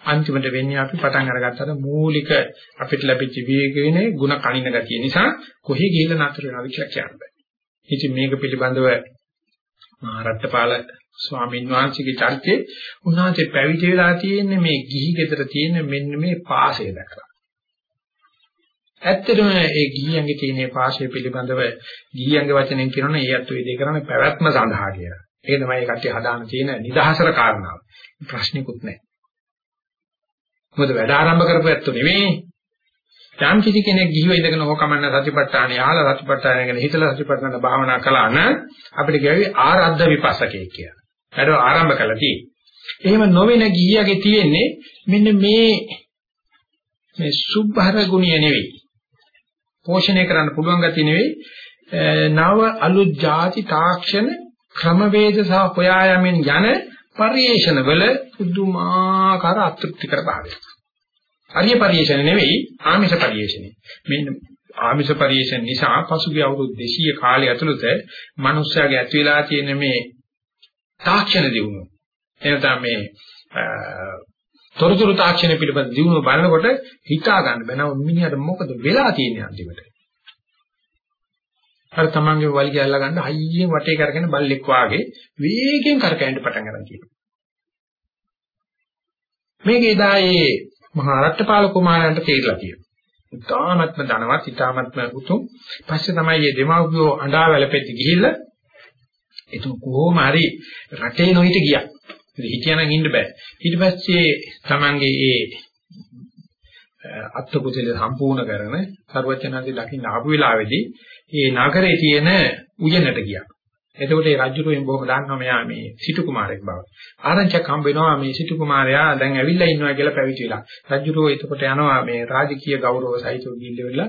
අන්තිමට වෙන්නේ අපි පටන් අරගත්තට මූලික අපිට ලැබිච්ච විවේකයේ ಗುಣ කණින ගතිය නිසා කොහේ ගිහිල්ලා නතර වෙනවද කියලා කියන්න බෑ. ඉතින් මේක පිළිබඳව මහරත්පාල ස්වාමීන් වහන්සේගේ චරිතේ උන්වහන්සේ පැවිදි වෙලා තියෙන්නේ මේ ගිහි ගෙදර තියෙන මෙන්න මේ පාසය දැකලා. ඇත්තටම ඒ ගිහියන්ගේ තියෙන පාසය පිළිබඳව ගිහියන්ගේ වචනෙන් කියනොනේ ඒ අත්ව වේදේ කරන්නේ පැවැත්ම සඳහා කියලා. ඒක තමයි ඒ කට්ටිය හදාන තියෙන නිදහසර කාරණාව. ප්‍රශ්නිකුත් නැහැ. මොකද වැඩ ආරම්භ කරපු ඇත්තෝ නෙමෙයි. යම් කිසි කෙනෙක් ගිහිව ඉඳගෙන හොකමන්න සතිපට්ඨාන යාලා සතිපට්ඨාන ගැන හිතලා සතිපට්ඨාන භාවනා කළා නම් අපිට කියවි ආරද්ධ විපස්සකේ කියලා. වැඩ ආරම්භ කළා තියෙන්නේ. එහෙම නොවන ගිහියගේ තියෙන්නේ මෙන්න මේ මේ සුභර ගුණය නෙවෙයි. පෝෂණය කරන්න පුළුවන් ගතිය නෙවෙයි. නව අලුත් ಜಾති තාක්ෂණ ක්‍රමවේද සහ හොයා යමින් යන පරිේශන වල පුදුමාකාර අතෘප්තිකර භාවයක්. අරිය පරිේශන නෙවෙයි ආමිෂ පරිේශනයි. මෙන්න ආමිෂ පරිේශන නිසා පසුගිය අවුරුදු 200 කාලය ඇතුළත මිනිස්යාගේ ඇති වෙලා තියෙන මේ තාක්ෂණ දියුණුව. එනතම මේ තොරතුරු තාක්ෂණ පිළිබඳ දියුණුව බලනකොට හිතා ගන්න බෑ නම මිනිහට මොකද වෙලා තියෙන්නේ අන්තිමට. අර තමන්ගේ වලිගය අල්ලා ගන්න හයියෙන් වටේ කරගෙන බල්ලෙක් වාගේ වේගෙන් කරකැවෙන්න පටන් ගන්න කියනවා. මේක එදා ඒ මහා රට්ටපාල කුමාරයන්ට තේරිලා තියෙනවා. ඉතාමත්ම ධනවත් ඉතාමත්ම උතුම්. පස්සේ තමයි මේ දෙමව්පියෝ අඬා වැළපෙද්දි ගිහිල්ලා ඒක කොහොම හරි රටේ නොහිට ගියා. හිටියනම් ඉන්න බෑ. ඊට පස්සේ Tamange ඒ අත්කුසල සම්පූර්ණ කරන සර්වචනාදී දකින්න ආපු වෙලාවේදී ඒ නගරේ තියෙන උයනට ගියා. එතකොට ඒ රජුරුවෙන් බොහොම දන්නවා මෙයා මේ සිටු කුමාරයෙක් බව. ආරංචියක් හම්බ වෙනවා මේ සිටු කුමාරයා දැන් ඇවිල්ලා ඉන්නවා කියලා පැවිදි වෙලා. රජුරුව එතකොට යනවා මේ රාජකීය ගෞරව සහිතව ගිහිල්ලා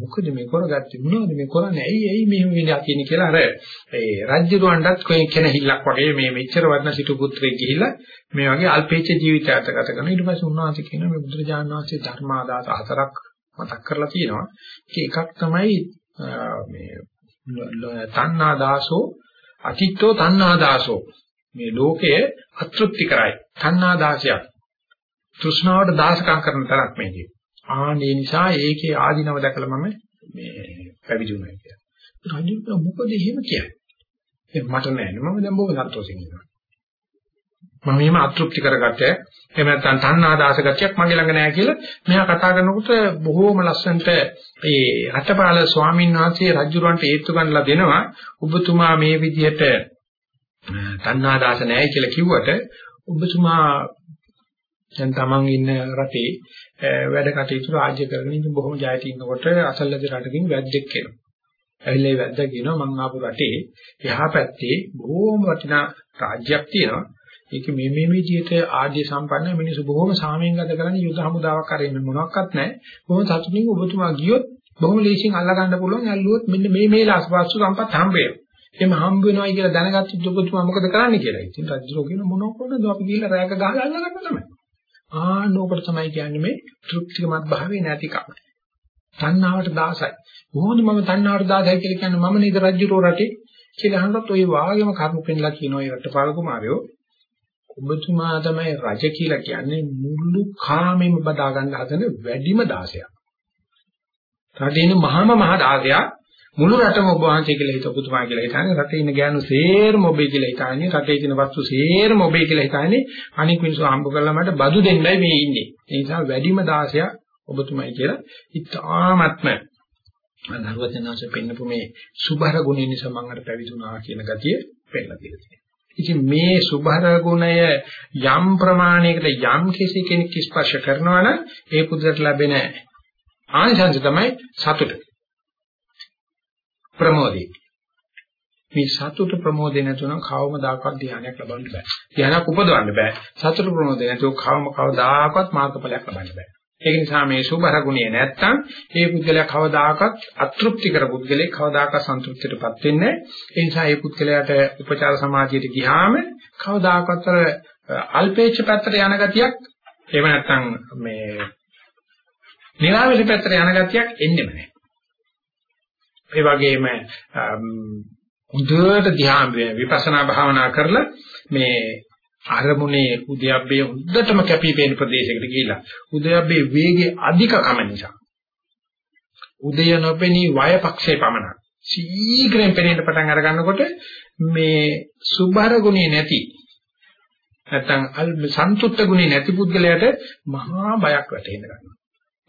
මොකද මේ කරගත්තේ මොනවද මේ කරන්නේ ඇයි ඇයි මෙහෙම වෙලා තියෙන්නේ කියලා අර ඒ රජුරුවන්ටත් කෙනෙහිල්ලක් වගේ මේ මෙච්චර වර්ණ සිටු පුත්‍රයෙක් ගිහිල්ලා මේ වගේ අල්පේච්ඡ ජීවිතයක් ගත කරන ඊට පස්සේ උන්වහන්සේ කියනවා මේ බුදුරජාණන් වහන්සේ ධර්මාදාස හතරක් මතක් කරලා තියෙනවා. ඒක එකක් තමයි මේ තණ්හා දාසෝ අතිත්තෝ තණ්හා දාසෝ මේ ලෝකයේ අතෘප්ති කරයි තණ්හා දාසයක් තෘෂ්ණාවට දාසකම් කරන තරක් මේකේ ආනේ නිසා ඒකේ ආධිනව දැකලා මම මේ පැවිදි වුණා කියලා. රජු මොකද එහෙම කියන්නේ? මට නෑ මම දැන් බොහොම සතුටින් ඉන්නවා. මම එහෙම අතෘප්ති කරගත්තේ එහෙම නැත්නම් තණ්හාදාස ගතියක් මගේ ළඟ නැහැ කියලා මෙහා කතා කරනකොට බොහෝම ලස්සනට ඒ රටපාල ස්වාමීන් වහන්සේ රජුරවන්ට ඒත්තු ගන්නලා දෙනවා ඔබතුමා මේ විදිහට තණ්හාදාස නැහැ කියලා කිව්වට ඔබතුමා දැන් තමන් ඉන්න රටේ වැඩ කටයුතු රාජ්‍ය කරගෙන ඉන්න බොහොම ජයට ඉන්නකොට අසල්ලද රටකින් වැද්දෙක් එනවා. ඇවිල්ලා වැද්දා කියනවා මං ආපු රටේ එහා පැත්තේ බොහොම වටිනා රාජ්‍යයක් තියෙනවා. ඒක මේ මේ විදිහට ආදී සම්පන්න මිනිස්සු බොහොම සාමයෙන් ගත කරන්නේ යුද හමුදාවක් කරගෙන මොනවත් නැහැ. බොහොම සතුටින් ඔබතුමා ගියොත් බොහොම ලේසියෙන් අල්ලා ගන්න පුළුවන් ඇල්ලුවොත් මෙන්න මේ මේ ලාස්වාස්තු සම්පත් හම්බ වෙනවා. එහෙම හම්බ වෙනවයි කියලා දැනගත්තොත් ඔබතුමා මොකද කරන්නේ කියලා. ඉතින් රජුරෝ කියන මොනව කරනද අපි ගිහලා රැයක ගහලා අල්ලා ගන්න තමයි. ආනෝකට තමයි කියන්නේ මේ තෘප්තිමත් භාවයේ නැතිකම. තණ්හාවට දාසයි. කොහොමද මම තණ්හාවට දාසයි කියලා කියන්නේ මම නේද රජුරෝ රටේ කියලා අහනකොට ওই වාගේම කර්ම පෙන්ලා කියනවා ඒ රටපාල කුමාරයෝ ඔබතුමා තමයි රජ කියලා කියන්නේ මුළු කාමෙම බදා ගන්න හදන වැඩිම දාසයක්. රටේන මහාම මහ දාසයක් මුළු රටම ඔබ වහන්සේ කියලා හිත ඔබතුමා කියලා හිතන්නේ රටේ ඉන්න ගෑනු සේරම ඔබේ කියලා හිතන්නේ රටේ තියෙන වස්තු සේරම ඔබේ කියලා හිතන්නේ අනික් මිනිස්සු හම්බ කරලා මට බදු දෙන්නයි මේ ඉන්නේ. ඒ නිසා වැඩිම දාසයක් ඔබතුමයි කියලා ඉතාමත්ම ධර්මචනාංශ පෙන්නපු මේ සුභර ගුණය නිසා මම අර පැවිදුණා කියන ගතිය පෙන්නලා තියෙනවා. ඉතින් මේ සුභර ගුණය යම් ප්‍රමාණයකට යම් කිසි කෙනෙක් ස්පර්ශ කරනවා නම් ඒ පුදුරට ලැබෙන ආනිසංස තමයි සතුට. ප්‍රමෝදේ. මේ සතුට ප්‍රමෝදේ නැතුනම් කවමදාකවත් ධානයක් ලබන්න බෑ. ධානයක් උපදවන්න බෑ. සතුට ප්‍රමෝදේ නැතුව කවම කවදාකවත් මාර්ගඵලයක් ලබන්න බෑ. ඒක නිසා මේ සුභර ගුණය නැත්තම් ඒ පුද්ගලයා කවදාකවත් අතෘප්ති කර පුද්ගලෙක් කවදාකවත් සන්තුෂ්ටියටපත් වෙන්නේ නැහැ. ඒ නිසා ඒ පුද්ගලයාට උපචාර සමාධියට ගියාම කවදාකවත් අර අල්පේච්ඡ පැත්තට යන ගතියක් එහෙම නැත්නම් මේ නිරාමිෂ පැත්තට යන ගතියක් එන්නේම නැහැ. ඒ වගේම හොඳට ධ්‍යාන විපස්සනා භාවනා කරලා මේ අරමුණේ උද්‍යප්පේ හොඳටම කැපී පෙනෙන ප්‍රදේශයකට ගිහිලා උද්‍යප්පේ වේගයේ අධිකකම නිසා. උදය නොපෙනී වය පක්ෂේ පමණ ශීඝ්‍රයෙන් පෙනෙන්න පටන් අර ගන්නකොට මේ සුභර ගුණේ නැති නැත්තම් සන්තුෂ්ත ගුණේ නැති පුද්ගලයාට මහා බයක් වැටෙන්න ගන්නවා.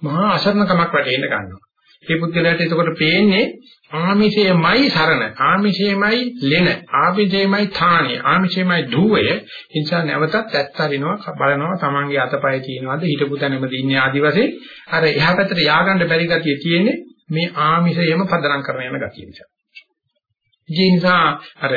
මහා අසරණකමක් වැටෙන්න ගන්නවා. ඒ පුද්ගලයාට එතකොට පේන්නේ ආමිෂයමයි සරණ ආමිෂයමයි ලෙන ආමිෂයමයි ථානිය ආමිෂයමයි ධුවය. නිසා නැවතත් ඇත්තරිනවා බලනවා තමන්ගේ අතපය තියනවාද හිටපු තැනම දින්නේ ආදි වශයෙන්. අර එහා පැත්තට ය아가න්න බැරි ගතිය තියෙන්නේ මේ ආමිෂයම පදනම් කරන යන ගතිය නිසා. ඒ නිසා අර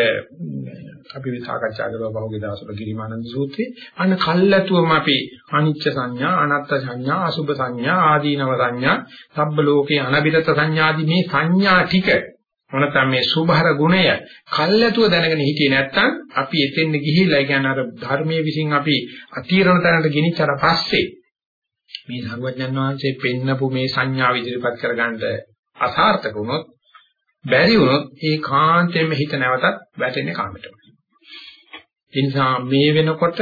අපි සාකච්ඡා කරුවා බහුගේ දවසවල ගිරිමානන්ද සූත්‍රයේ අන්න කල්ැතුවම අපි අනිච්ච සංඥා අනත්ත් සංඥා අසුභ සංඥා ආදීනව සංඥා සබ්බ ලෝකේ අනබිරත සංඥාදී මේ සංඥා ටික මොනතම මේ සුභර ගුණය කල්ැතුව දැනගෙන හිටියේ නැත්නම් අපි එතෙන්ද ගිහිල්ලා කියන්නේ අර ධර්මයේ විසින් අපි අතීරණ තැනට ගෙනිච්චාට පස්සේ මේ ධර්මඥාන් වහන්සේ පෙන්නපු මේ සංඥා විදිහට කරගන්න අසාර්ථක වුණොත් බැරි වුණොත් ඒ කාන්තෙම හිත නැවතත් වැටෙන්නේ කාමයටම. ඒ නිසා මේ වෙනකොට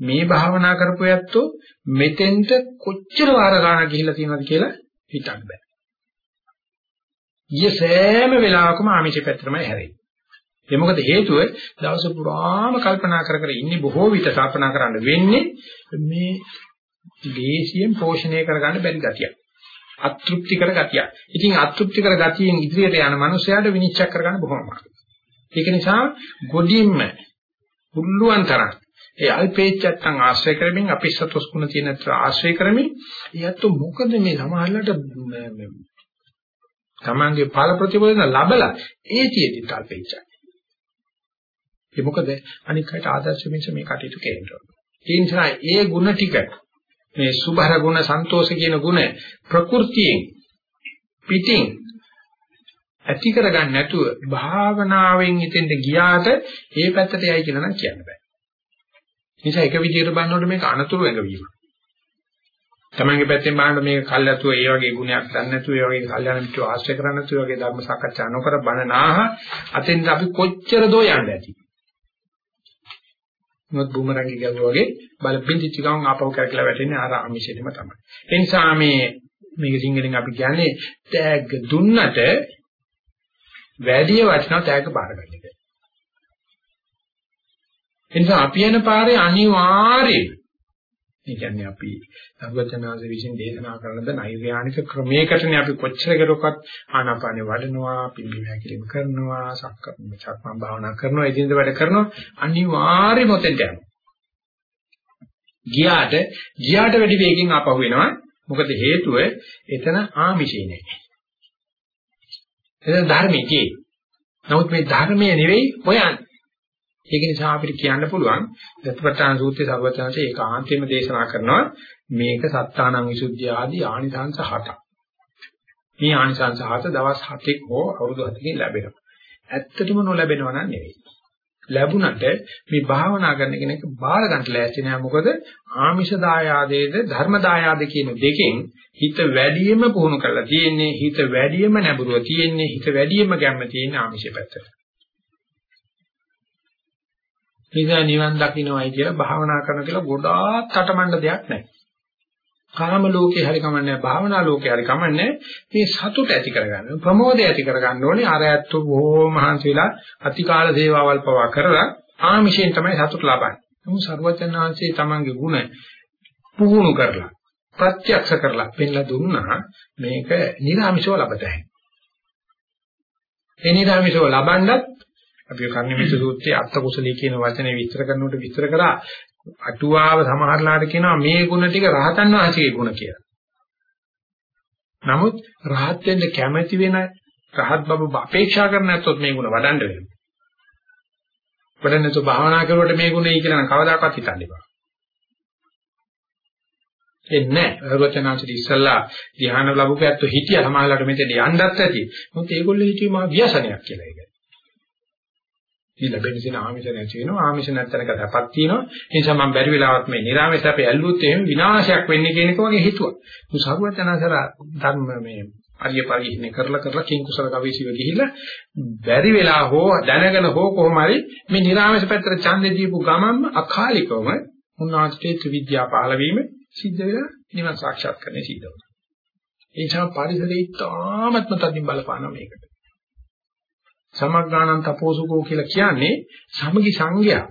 මේ භාවනා කරපු ඇත්තෝ මෙතෙන්ට කොච්චර වාර ගන්න ගිහිල්ලා තියෙනවද කියලා හිතන්න බෑ. ඊයේ සෑම වෙලාවකම ආමිෂ පැත්තටමයි හැරෙන්නේ. ඒ මොකද හේතුව දවස පුරාම කල්පනා කර කර ඉන්නේ බොහෝ විට කල්පනා කරන්න වෙන්නේ මේ දේශියෙන් පෝෂණය කරගන්න බැරි ගතියක්. අතෘප්ති කර ගතියක්. ඉතින් අතෘප්ති කර ගතියෙන් ඉදිරියට යන මනුස්සයාට විනිශ්චය කරගන්න බොහොම අමාරුයි. ඒක නිසා ගොඩින්ම පුළුවන් තරම් ඒ අල්පේච්ඡත්තන් ආශ්‍රය කරමින් අපි සතොස් ගුණ තියෙන ආශ්‍රය කරමින් ඊයත් මොකද මේ සමාහලට තමන්ගේ ඵල ප්‍රතිඵල ලැබලා ඒ තියෙදි අල්පේච්ඡයි. ඒ මොකද අනික් අයට ආදර්ශ වෙනස මේ කටයුතු කරනවා. ඒ නිසා ඒ ගුණ ටික මේ සුභර ගුණ සන්තෝෂ කියන ගුණ ප්‍රകൃතියෙන් පිටින් ඇති කරගන්න නැතුව භාවනාවෙන් ඉතින්ද ගියාට ඒ පැත්තට යයි කියලා නම් කියන්න බෑ. නිසා එක විදිහට බලනකොට මේක අනතුරු එඟවීම. තමන්ගේ පැත්තෙන් බලනකොට මේක කල්ැතුව ඒ වගේ ගුණයක් ගන්න නැතුව ඒ වගේ කල්යනා මිත්‍රව ආශ්‍රය කරන්නේ නැතුව ඒ වගේ ධර්ම සාකච්ඡා නොකර බණ නාහ අතෙන්ද අපි කොච්චර දෝ යන්න ඇති. මොකද බුමරංගි ගැවුවා වගේ බල පින්දිච්ච ගමන් ආපහු කරකලා වැටෙන්නේ ආර ආමිෂෙදම තමයි. ඒ නිසා මේ මේක සිංහලෙන් අපි කියන්නේ තෑග්ග දුන්නට වැඩි වටිනා තෑග්ග බාර ගන්න එක. ඒ නිසා අපි යන පාරේ අනිවාර්යයෙන් ඒ කියන්නේ අපි සර්වඥාන්සේ විසින් දේශනා කරන ද නෛර්යානික ක්‍රමයකටනේ අපි කොච්චර කරුවත් ආනාපානෙ වඩනවා පිම්බීම හැකිලිම කරනවා සක්කම් චක්මන් භාවනා කරනවා එදිනද වැඩ කරනවා අනිවාර්යයෙන්ම ඔතෙන්ට යනවා? ගියාට ගියාට වැඩි වේගෙන් ආපහු වෙනවා මොකද හේතුව එතන ආමිෂේ නැහැ එතන ධර්මයේ නමුත් මේ ධර්මයේ නෙවෙයි හොයන්නේ ඒක නිසා අපිට කියන්න පුළුවන් දත්පත්තාන සූත්‍රයේ සර්වචනසේ ඒකාන්තයෙන්ම දේශනා කරනවා මේක සත්තානං විසුද්ධිය ආදී ආනිසංස හතක්. මේ ආනිසංස හත දවස් 7ක් හෝ අවුරුදු 7කින් ලැබෙනවා. ඇත්තටම නොලැබෙනවා නම් නෙවෙයි. ලැබුණට මේ භාවනා කරන කෙනෙක් බාර ගන්න ලෑස්ති නෑ මොකද ආමිෂ දායාදේද ධර්ම දායාද කියන දෙකෙන් හිත වැඩියෙන්ම පුහුණු කරලා තියෙන්නේ හිත වැඩියෙන්ම නැඹුරුව තියෙන්නේ හිත වැඩියෙන්ම ගැම්ම තියෙන්නේ ආමිෂ පැත්තට. නිසා නිවන් දකින්නයි කියලා භාවනා කරන කියලා ගොඩාක් තටමඬ දෙයක් නැහැ. කාම ලෝකේ හරි කමන්නේ භාවනා ලෝකේ හරි කමන්නේ මේ සතුට ඇති කරගන්න ප්‍රමෝදය ඇති කරගන්න ඕනේ අර ඇත්ත බොහෝම මහන්සි වෙලා අතිකාල සේවාවල් පවා කරලා ආමිෂයෙන් තමයි සතුට ලබන්නේ. නමුත් සර්වචන්නාංශයේ තමන්ගේ ಗುಣ පුහුණු කරලා ප්‍රත්‍යක්ෂ කරලා පෙන්ලා දුන්නා මේක නිරාමිෂව ලබතැයි. ඒ නිරාමිෂව ලබන්නත් අපි කර්ණිමිත සූත්‍රයේ අත්ත කුසලී කියන වචනේ විස්තර කරනකොට විස්තර කරා අටුවාව සමහරලාට කියනවා මේ ගුණ ටික රහතන් වහන්සේගේ ගුණ කියලා. නමුත් රහත් වෙන්න කැමැති වෙන රහත් බබ අපේක්ෂා කර නැත්තොත් මේ ගුණ වඩන්න වෙනවා. වඩන්නේ તો භාවනා කරුවට මේ ගුණයි කියලා නම් කවදාකවත් හිතන්න බෑ. එන්නේ රචනාචරි ඉස්සල්ලා ධ්‍යාන ලැබුපැත්ත හිටියා. සමාහලට මෙතෙන් යන්නත් ඇති. මොකද ඒගොල්ලෝ හිතුවේ මා ව්‍යසනයක් කියලා ඒක. මේ ලැබෙන දින ආමිෂ නැති වෙනවා. ආමිෂ නැත්නම්ක තපක් තියෙනවා. ඒ නිසා මම බැරි වෙලාවත් මේ නිරාමයට අපේ ඇල්ලුවොත් එහෙම විනාශයක් වෙන්නේ කියන එක වගේ හිතුවා. මොකද සරුවචනසර ධර්ම මේ අරිය පරිහිනේ කරලා කරලා කිං කුසල කවීසිව ගිහිල්ලා බැරි වෙලා හෝ දැනගෙන හෝ කොහොම හරි මේ නිරාමයට පැත්තට ඡන්දේ දීපු ගමන්ම අකාලිකවම උන්වහන්සේට ත්‍රිවිද්‍යා පහළ වීම සිද්ධ වෙලා නිවන් සාක්ෂාත් කරන්නේ සිද්ධ වුණා ඒ නිසා පරිසරයේ ඉතාමත්ම තදින් බලපානවා මේකට සමග්ගාණන් තපෝසුකෝ කියලා කියන්නේ සමගි සංඝයා.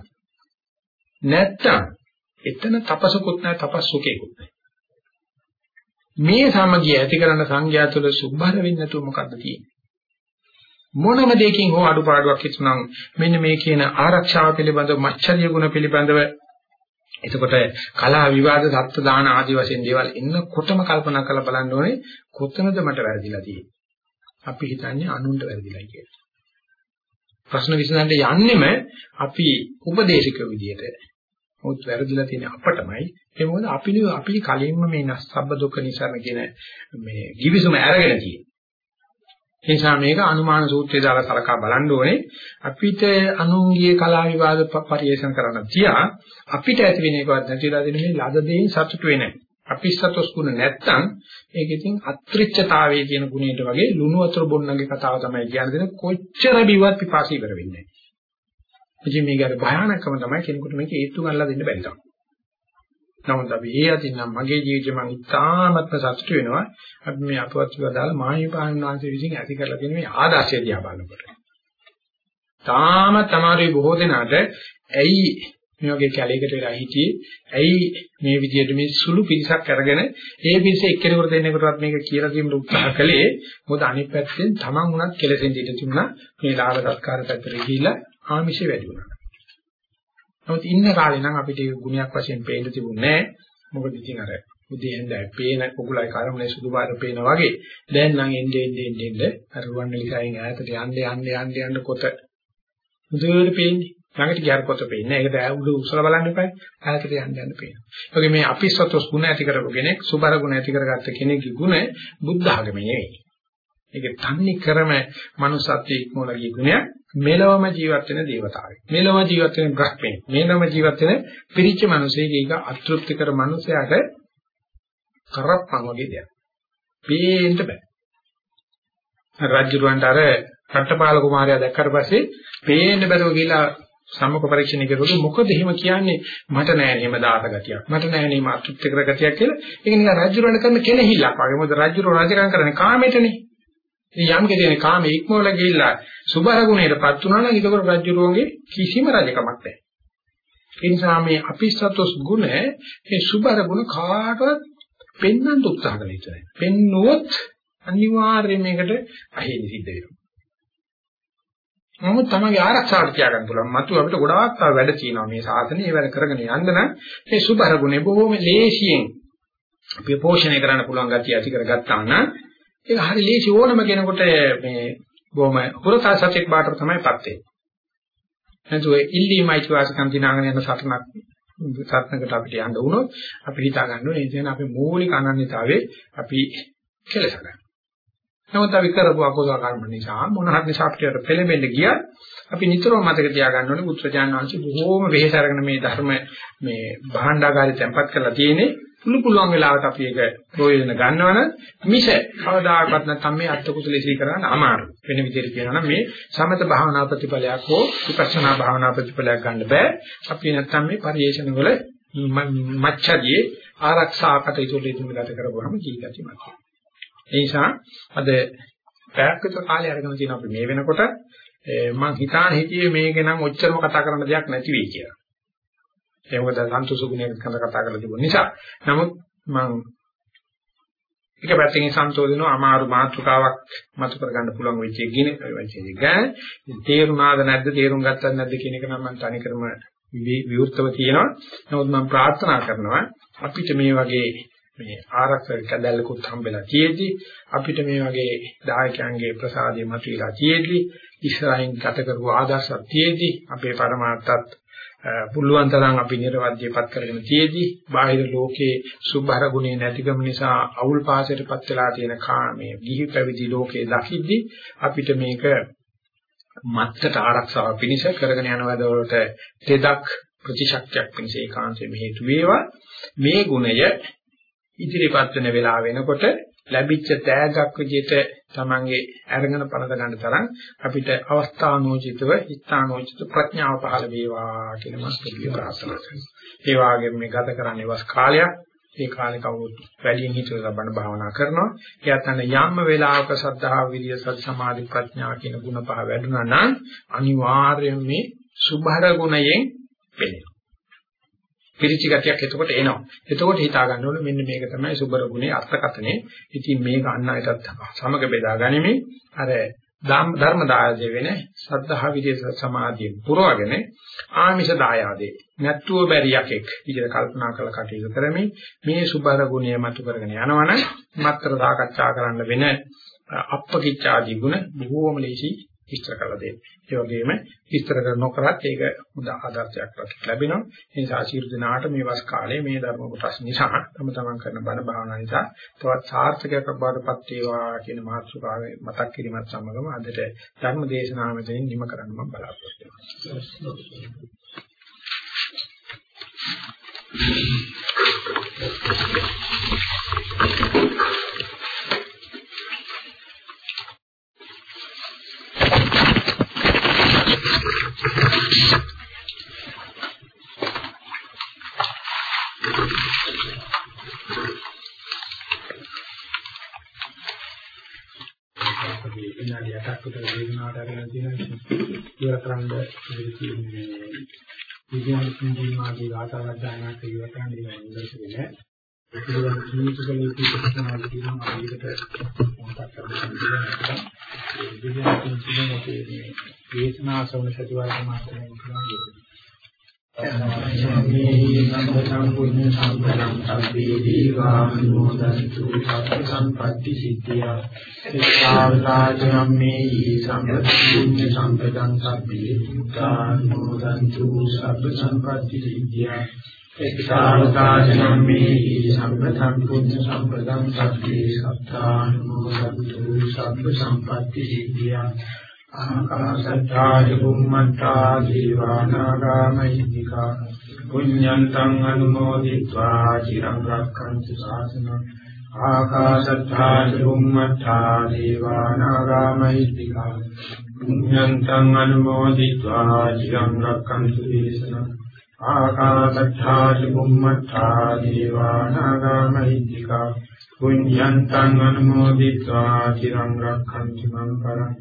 නැත්තම් එතන තපසකුත් නැහැ තපස්සුකේකුත් නැහැ. මේ සමගිය ඇති කරන සංඝයා තුළ සුභර වෙන්නේ නැතුව මොකද්ද තියෙන්නේ? මොනම දෙයකින් හෝ අඩුපාඩුවක් හිතුනම් මෙන්න මේ කියන ආරක්ෂාව පිළිබඳව මච්චරිය ගුණ පිළිබඳව එතකොට කලා විවාද සත්ත්ව දාන ආදී වශයෙන් දේවල් එන්නකොටම කල්පනා කරලා බලන්න ඕනේ කොතනද මට වැරදිලා තියෙන්නේ. අපි හිතන්නේ අනුන්ට වැරදිලා කියලා. ප්‍රශ්න විසඳන්න යන්නෙම අපි උපදේශක විදියට. මොකද වැරදිලා තියෙන අපටමයි. ඒ මොකද අපි අපි කලින්ම මේ නස්සබ්බ දුක්ඛ නිසාන කියන මේ givisuma අරගෙන තියෙන්නේ. ඒ නිසා මේක අනුමාන සූත්‍රයේ දාලා සලකා බලන්න ඕනේ. අපිට අනුන්ගේ කලා විවාද පරිේෂණ කරන්න තියා අපිට ඇති වෙන එකවත් නැතිලා දෙන මේ ලද දෙයින් සතුට වෙන්නේ. අපි සතොස් ගුණ නැත්තම් ඒක ඉතින් අත්‍රිච්ඡතාවයේ කියන ගුණයට වගේ ලුණු වතුර බොන්නගේ කතාව තමයි කියන්නේ කොච්චර බිවත් පිපාසී ඉවර වෙන්නේ නැහැ. ඉතින් මේක අර භයානකම තමයි කෙනෙකුට මේක ඒත්තු ගන්නලා දෙන්න බැරි තරම්. නමුත් අපි ඒ අතින් නම් මගේ ජීවිතේ මම ඉතාමත්ම සතුටු වෙනවා. අපි මේ අපවත් වදාලා මාහිපාණන් වහන්සේ විසින් ඇති කරලා තියෙන මේ ආදර්ශය දිහා බලනකොට. තාම තමයි බොහෝ දෙනාට ඇයි මේ වගේ කැලේකට වෙලා හිටියේ ඇයි මේ විදිහට මේ සුළු පිරිසක් අරගෙන ඒ පිරිස එක්කෙනෙකුට දෙන්නෙකුටවත් මේක කියලා දෙන්න උත්සාහ කළේ මොකද අනිත් පැත්තෙන් තමන් උනත් කෙලෙසෙන් ඉඳ තිබුණා මේ ලාභ සත්කාර පැත්තට ගිහිල්ලා ආමිෂය වැඩි වුණා. නමුත් ඉන්න කාලේ නම් අපිට ඒක ගුණයක් වශයෙන් පේන්න තිබුණේ නැහැ. මොකද ඉතින් අර උදේ හන්දෑ පේන කුකුලයි කරමුනේ සුදු පාට පේන වගේ දැන් නම් එන්නේ එන්නේ එන්නේ අර රුවන්වැලිසෑයෙන් ඈතට යන්න යන්න යන්න යන්න කොට මුදුවේට පේන්නේ ළඟට ගියාට පොත පේන්නේ. ඒකට උඩ උසල බලන්න එපා. ඈතට යන්න යන්න පේනවා. ඒ වගේ මේ අපිස්සතොස් ගුණ ඇති කරපු කෙනෙක්, සුබර ගුණ ඇති කරගත්ත කෙනෙක්ගේ ගුණ බුද්ධ ආගමේ නෙවෙයි. ඒක තන්නේ කරම manussත්වයේ ඉක්මවලගේ ගුණයක්. මෙලවම ජීවත් වෙන දේවතාවෙක්. මෙලවම ජීවත් වෙන බ්‍රහ්මෙක්. මෙලවම ජීවත් වෙන පිරිච්ච මිනිසෙක් ඒක අතෘප්ති කර මිනිසයාට කරප්පන් වගේ දෙයක්. පේන්න බෑ. රජුරවන්ට අර රට්ටපාල කුමාරයා දැක්කට පස්සේ පේන්න බැරුව ගිහිලා සම්මුඛ පරීක්ෂණය කරුවොත් මොකද එහෙම කියන්නේ මට නෑ නේම දාත ගතියක් මට නෑ නේම අතෘප්ති කර ගතියක් කියලා ඒක නිකන් රජුරණ කරන කෙනෙහිල්ලක් වගේ මොකද රජුර රජකම් කරන්නේ කාමයටනේ ඉතින් යම් කෙනෙක් කාම ඉක්මවල ගිහිල්ලා සුභර ගුණයටපත් වුණා නම් ඒක රජුරෝගේ කිසිම රජකමක් නැහැ ඒ නිසා මේ අපිස්සතොස් ගුණ මේ සුභර ගුණ කාටවත් පෙන්වන්න උත්සාහ කළ යුතුයි පෙන්නුවොත් අනිවාර්යයෙන් මේකට අහිමි සිද්ධ වෙනවා නමුත් තමයි ආරක්ෂාවට තියාගන්න පුළුවන්. මතු අපිට ගොඩාක් වැඩ තියෙනවා මේ සාසනේ. ඒ වැඩ කරගෙන යන්න නම් මේ සුභර ගුණේ බොහොම ලේසියෙන් අපි පෝෂණය කරන්න පුළුවන් ගතිය ඇති කරගත්තා නම් ඒක හරි ලේසි ඕනම කෙනෙකුට මේ බොහොම හුරතා සත්‍යක් බාටට තමයිපත් වෙන්නේ. නැතුව ඉල්ලීමයි වාසිකම් දිනාගෙන යන සටනක් සත්නකට අපිට යන්න වුණොත් අපි හිතා ගන්න ඕනේ ඒ කියන්නේ අපේ මූලික අනන්‍යතාවයේ අපි කෙලස ගන්න. නමුත් අපි කරපු අකුසල කර්ම නිසා මොන හරි නිසා අපිට පෙළෙන්න ගියා අපි නිතරම මතක තියාගන්න ඕනේ බුද්ධජානන වංශي බොහෝම වෙහෙස අරගෙන මේ ධර්ම මේ භාණ්ඩාගාරේ තැම්පත් කරලා තියෙන්නේ පුළු පුළුවන් වෙලාවට අපි ඒක ප්‍රයෝජන ගන්නවනම් මිස කවදාකවත් නැත්නම් මේ අත්ත කුසල ඉසි කරන්න අමාරු වෙන විදිහට කියනවා නම් මේ සමත භාවනා ප්‍රතිඵලයක් හෝ විපස්සනා භාවනා ප්‍රතිඵලයක් ගන්න බෑ. අපි නැත්නම් මේ පරිේශන වල මච්ඡදී ආරක්ෂා කටයුතු වලින් ගත කරගොහම ජීවිතය මත ඒ නිසා අද පැයක් විතර කාලය අරගෙන තියෙනවා අපි මේ වෙනකොට. මම හිතාන හිටියේ මේක නම් ඔච්චරම කතා කරන්න දෙයක් නැති වෙයි කියලා. ඒ මොකද සන්තෝෂ ගුණයක් කඳ කතා කරලා තිබුණ නිසා. නමුත් මම එක පැත්තකින් සන්තෝෂ වෙනවා අමාරු මාතෘකාවක් මතු කරගන්න පුළුවන් වෙච්ච ගින වෙච්ච එක. තේරුණාද නැද්ද තේරුම් ගත්තද නැද්ද කියන එක නම් මම තනිකරම විවෘතව කියනවා. නමුත් මම ප්‍රාර්ථනා කරනවා අපිට මේ වගේ මේ ආරක්ෂක කැදැල්ලකුත් හම්බෙලා තියෙද්දි අපිට මේ වගේ දායකයන්ගේ ප්‍රසාදය මතුවලා තියෙද්දි ඉස්සරහින් ගත කරපු ආදර්ශයක් තියෙද්දි අපේ પરමාර්ථත් පුළුවන් තරම් අපි නිර්වද්‍යපත් කරගෙන තියෙද්දි බාහිර ලෝකේ සුභාර ගුණේ නැතිකම නිසා අවුල් පාසයටපත් වෙලා තියෙන කාමයේ ගිහි පැවිදි ලෝකේ දකිද්දි අපිට මේක මත්තට ආරක්ෂාව පිණිස කරගෙන යන වැඩවලට තෙදක් ප්‍රතිශක්තියක් පිණිස ඒකාන්තයෙන් හේතු වේවා. මේ ගුණය ඉදිරිපත් වෙන වෙලාව වෙනකොට ලැබිච්ච තෑගක් විදිහට තමන්ගේ අරගෙන පළඳ ගන්න තරම් අපිට අවස්ථානෝචිතව හිතානෝචිත ප්‍රඥාව පහළ වේවා කියලා මම පිළිගන්න ප්‍රාර්ථනා කරනවා. ඒ වගේම මේ ගත කරන්නේ වස් කාලයක් ඒ කාලේ කවුරුත් වැඩියෙන් හිතලා බණ භාවනා කරනවා. එයාත් අන්න යම් වෙලාවක සද්ධා විරිය සති සමාධි ප්‍රඥා කියන ගුණ පහ වැඩුණා නම් අනිවාර්යයෙන් මේ සුභර ගුණයෙන් පෙළෙනවා. පිරිචි ගතියක් එතකොට එනවා. එතකොට හිතා ගන්න ඕනේ මෙන්න මේක තමයි සුබර ගුණේ අර්ථකතනේ. ඉතින් මේක අන්න අයටත් සමග බෙදා ගනිමින් අර ධර්ම දායජ වෙන සද්ධා විදේශ සමාධිය පුරවගෙන ආමිෂ දායාදේ නැත්තුව බැරියකෙක් විදිහට කල්පනා කරලා කටයුතු කරමින් මේ සුබර ගුණය මතු කරගෙන යනවනම් මත්තර සාකච්ඡා කරන්න වෙන අප්පකිච්ඡාදී ගුණ බොහෝම ලේසි විස්තර කරලා දෙන්න. ඒ වගේම විස්තර කර නොකරත් ඒක හොඳ ආදර්ශයක් ලැබෙනවා. ඒ නිසා ආශිර්වාද දිනාට මේ වස් කාලයේ මේ ධර්ම කොටස් නිසා තම තමන් කරන බණ භාවනා නිසා තවත් සාර්ථකයක් බවටපත් වේවා කියන මාතෘකාවේ මතක් කිරීමත් සමගම අදට ධර්ම දේශනාව මෙතනින් නිම කරන්න මම බලාපොරොත්තු වෙනවා. Thank you. විනාඩි 8ක් විතර වේදනාවට අරගෙන තියෙනවා ඉවර කරන්න ඉතින් මේ විද්‍යාත්මක සම්පූර්ණාදී වාතාවරණයක් ඉවර කරන්න ඉන්නේ ඒක පිළිබඳ කීකකලේ තියෙනවා කියනවා ඒකට මොකක්ද කරන්නේ විද්‍යාත්මක සම්පූර්ණයේ දේශනා ශ්‍රවණ සතිවාරය මාත්‍රේ කරනවා සම්පතං පුඤ්ඤ සම්පතං සබ්බේ දීවානුමෝදන්තු සබ්බ සම්පatti සිද්ධියා සිතාවදාජම්මේ සම්පත පුඤ්ඤ සම්පතං සබ්බේ දුක්ඛානුමෝදන්තු සබ්බ සම්පatti සිද්ධියා සිතාවදාජම්මේ සම්පතං පුඤ්ඤ සම්පතං සබ්බේ සත්තානුමෝදන්තු සබ්බ සම්පatti සිද්ධියා. අනුකම්පිතා චුම්මත්තා ජීවානාගාමහිතිකා පුඤ්ඤන්තං අනුමෝදිत्वा চিරං රක්ඛන්තු සාසනං ආකාශත්තා චුම්මත්තා ජීවානාගාමහිතිකා පුඤ්ඤන්තං අනුමෝදිत्वा চিරං රක්ඛන්තු දේශනං ආකාශත්තා චුම්මත්තා ජීවානාගාමහිතිකා පුඤ්ඤන්තං අනුමෝදිत्वा চিරං රක්ඛන්තු මං පරං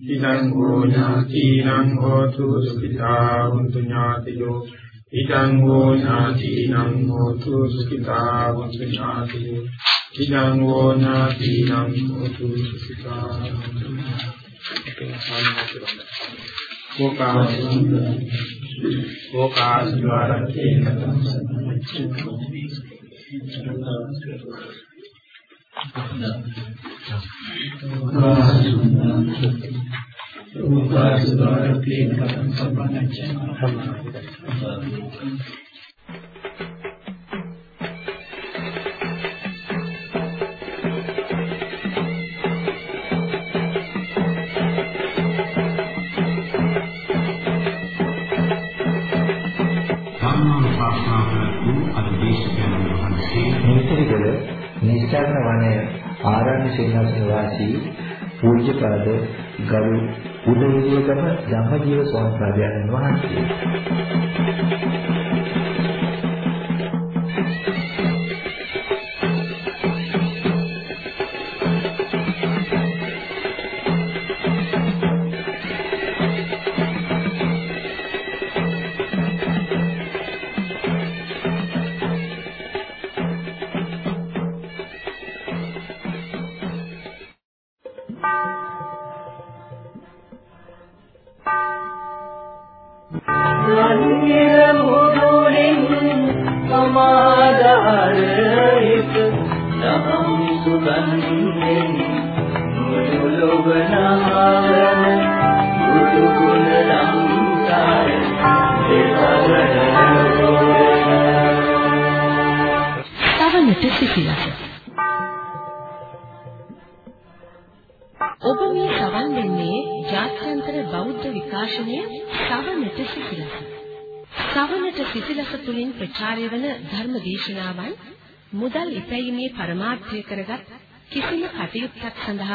ඉදං හෝ ඥාතිනං හෝතු සුඛිතා වന്തു ඥාතියෝ. ඉදං හෝ ඥාතිනං හෝතු සුඛිතා වന്തു ඥාතියෝ. ඉදං හෝ ඥාතිනං හෝතු සුඛිතා වന്തു ඥාතියෝ. Thank you. නිස්සාරණ වනය ආරණ්‍ය සේනාසන වාසී පූජ්‍යපාද ගරු උදේවියගම ධම්මජීව ස්වාමීන් වහන්සේ.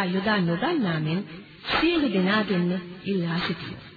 යොදා නොගන්නා මෙන් සියලු දෙනා දෙන්න ඉල්ලා සිටිනවා.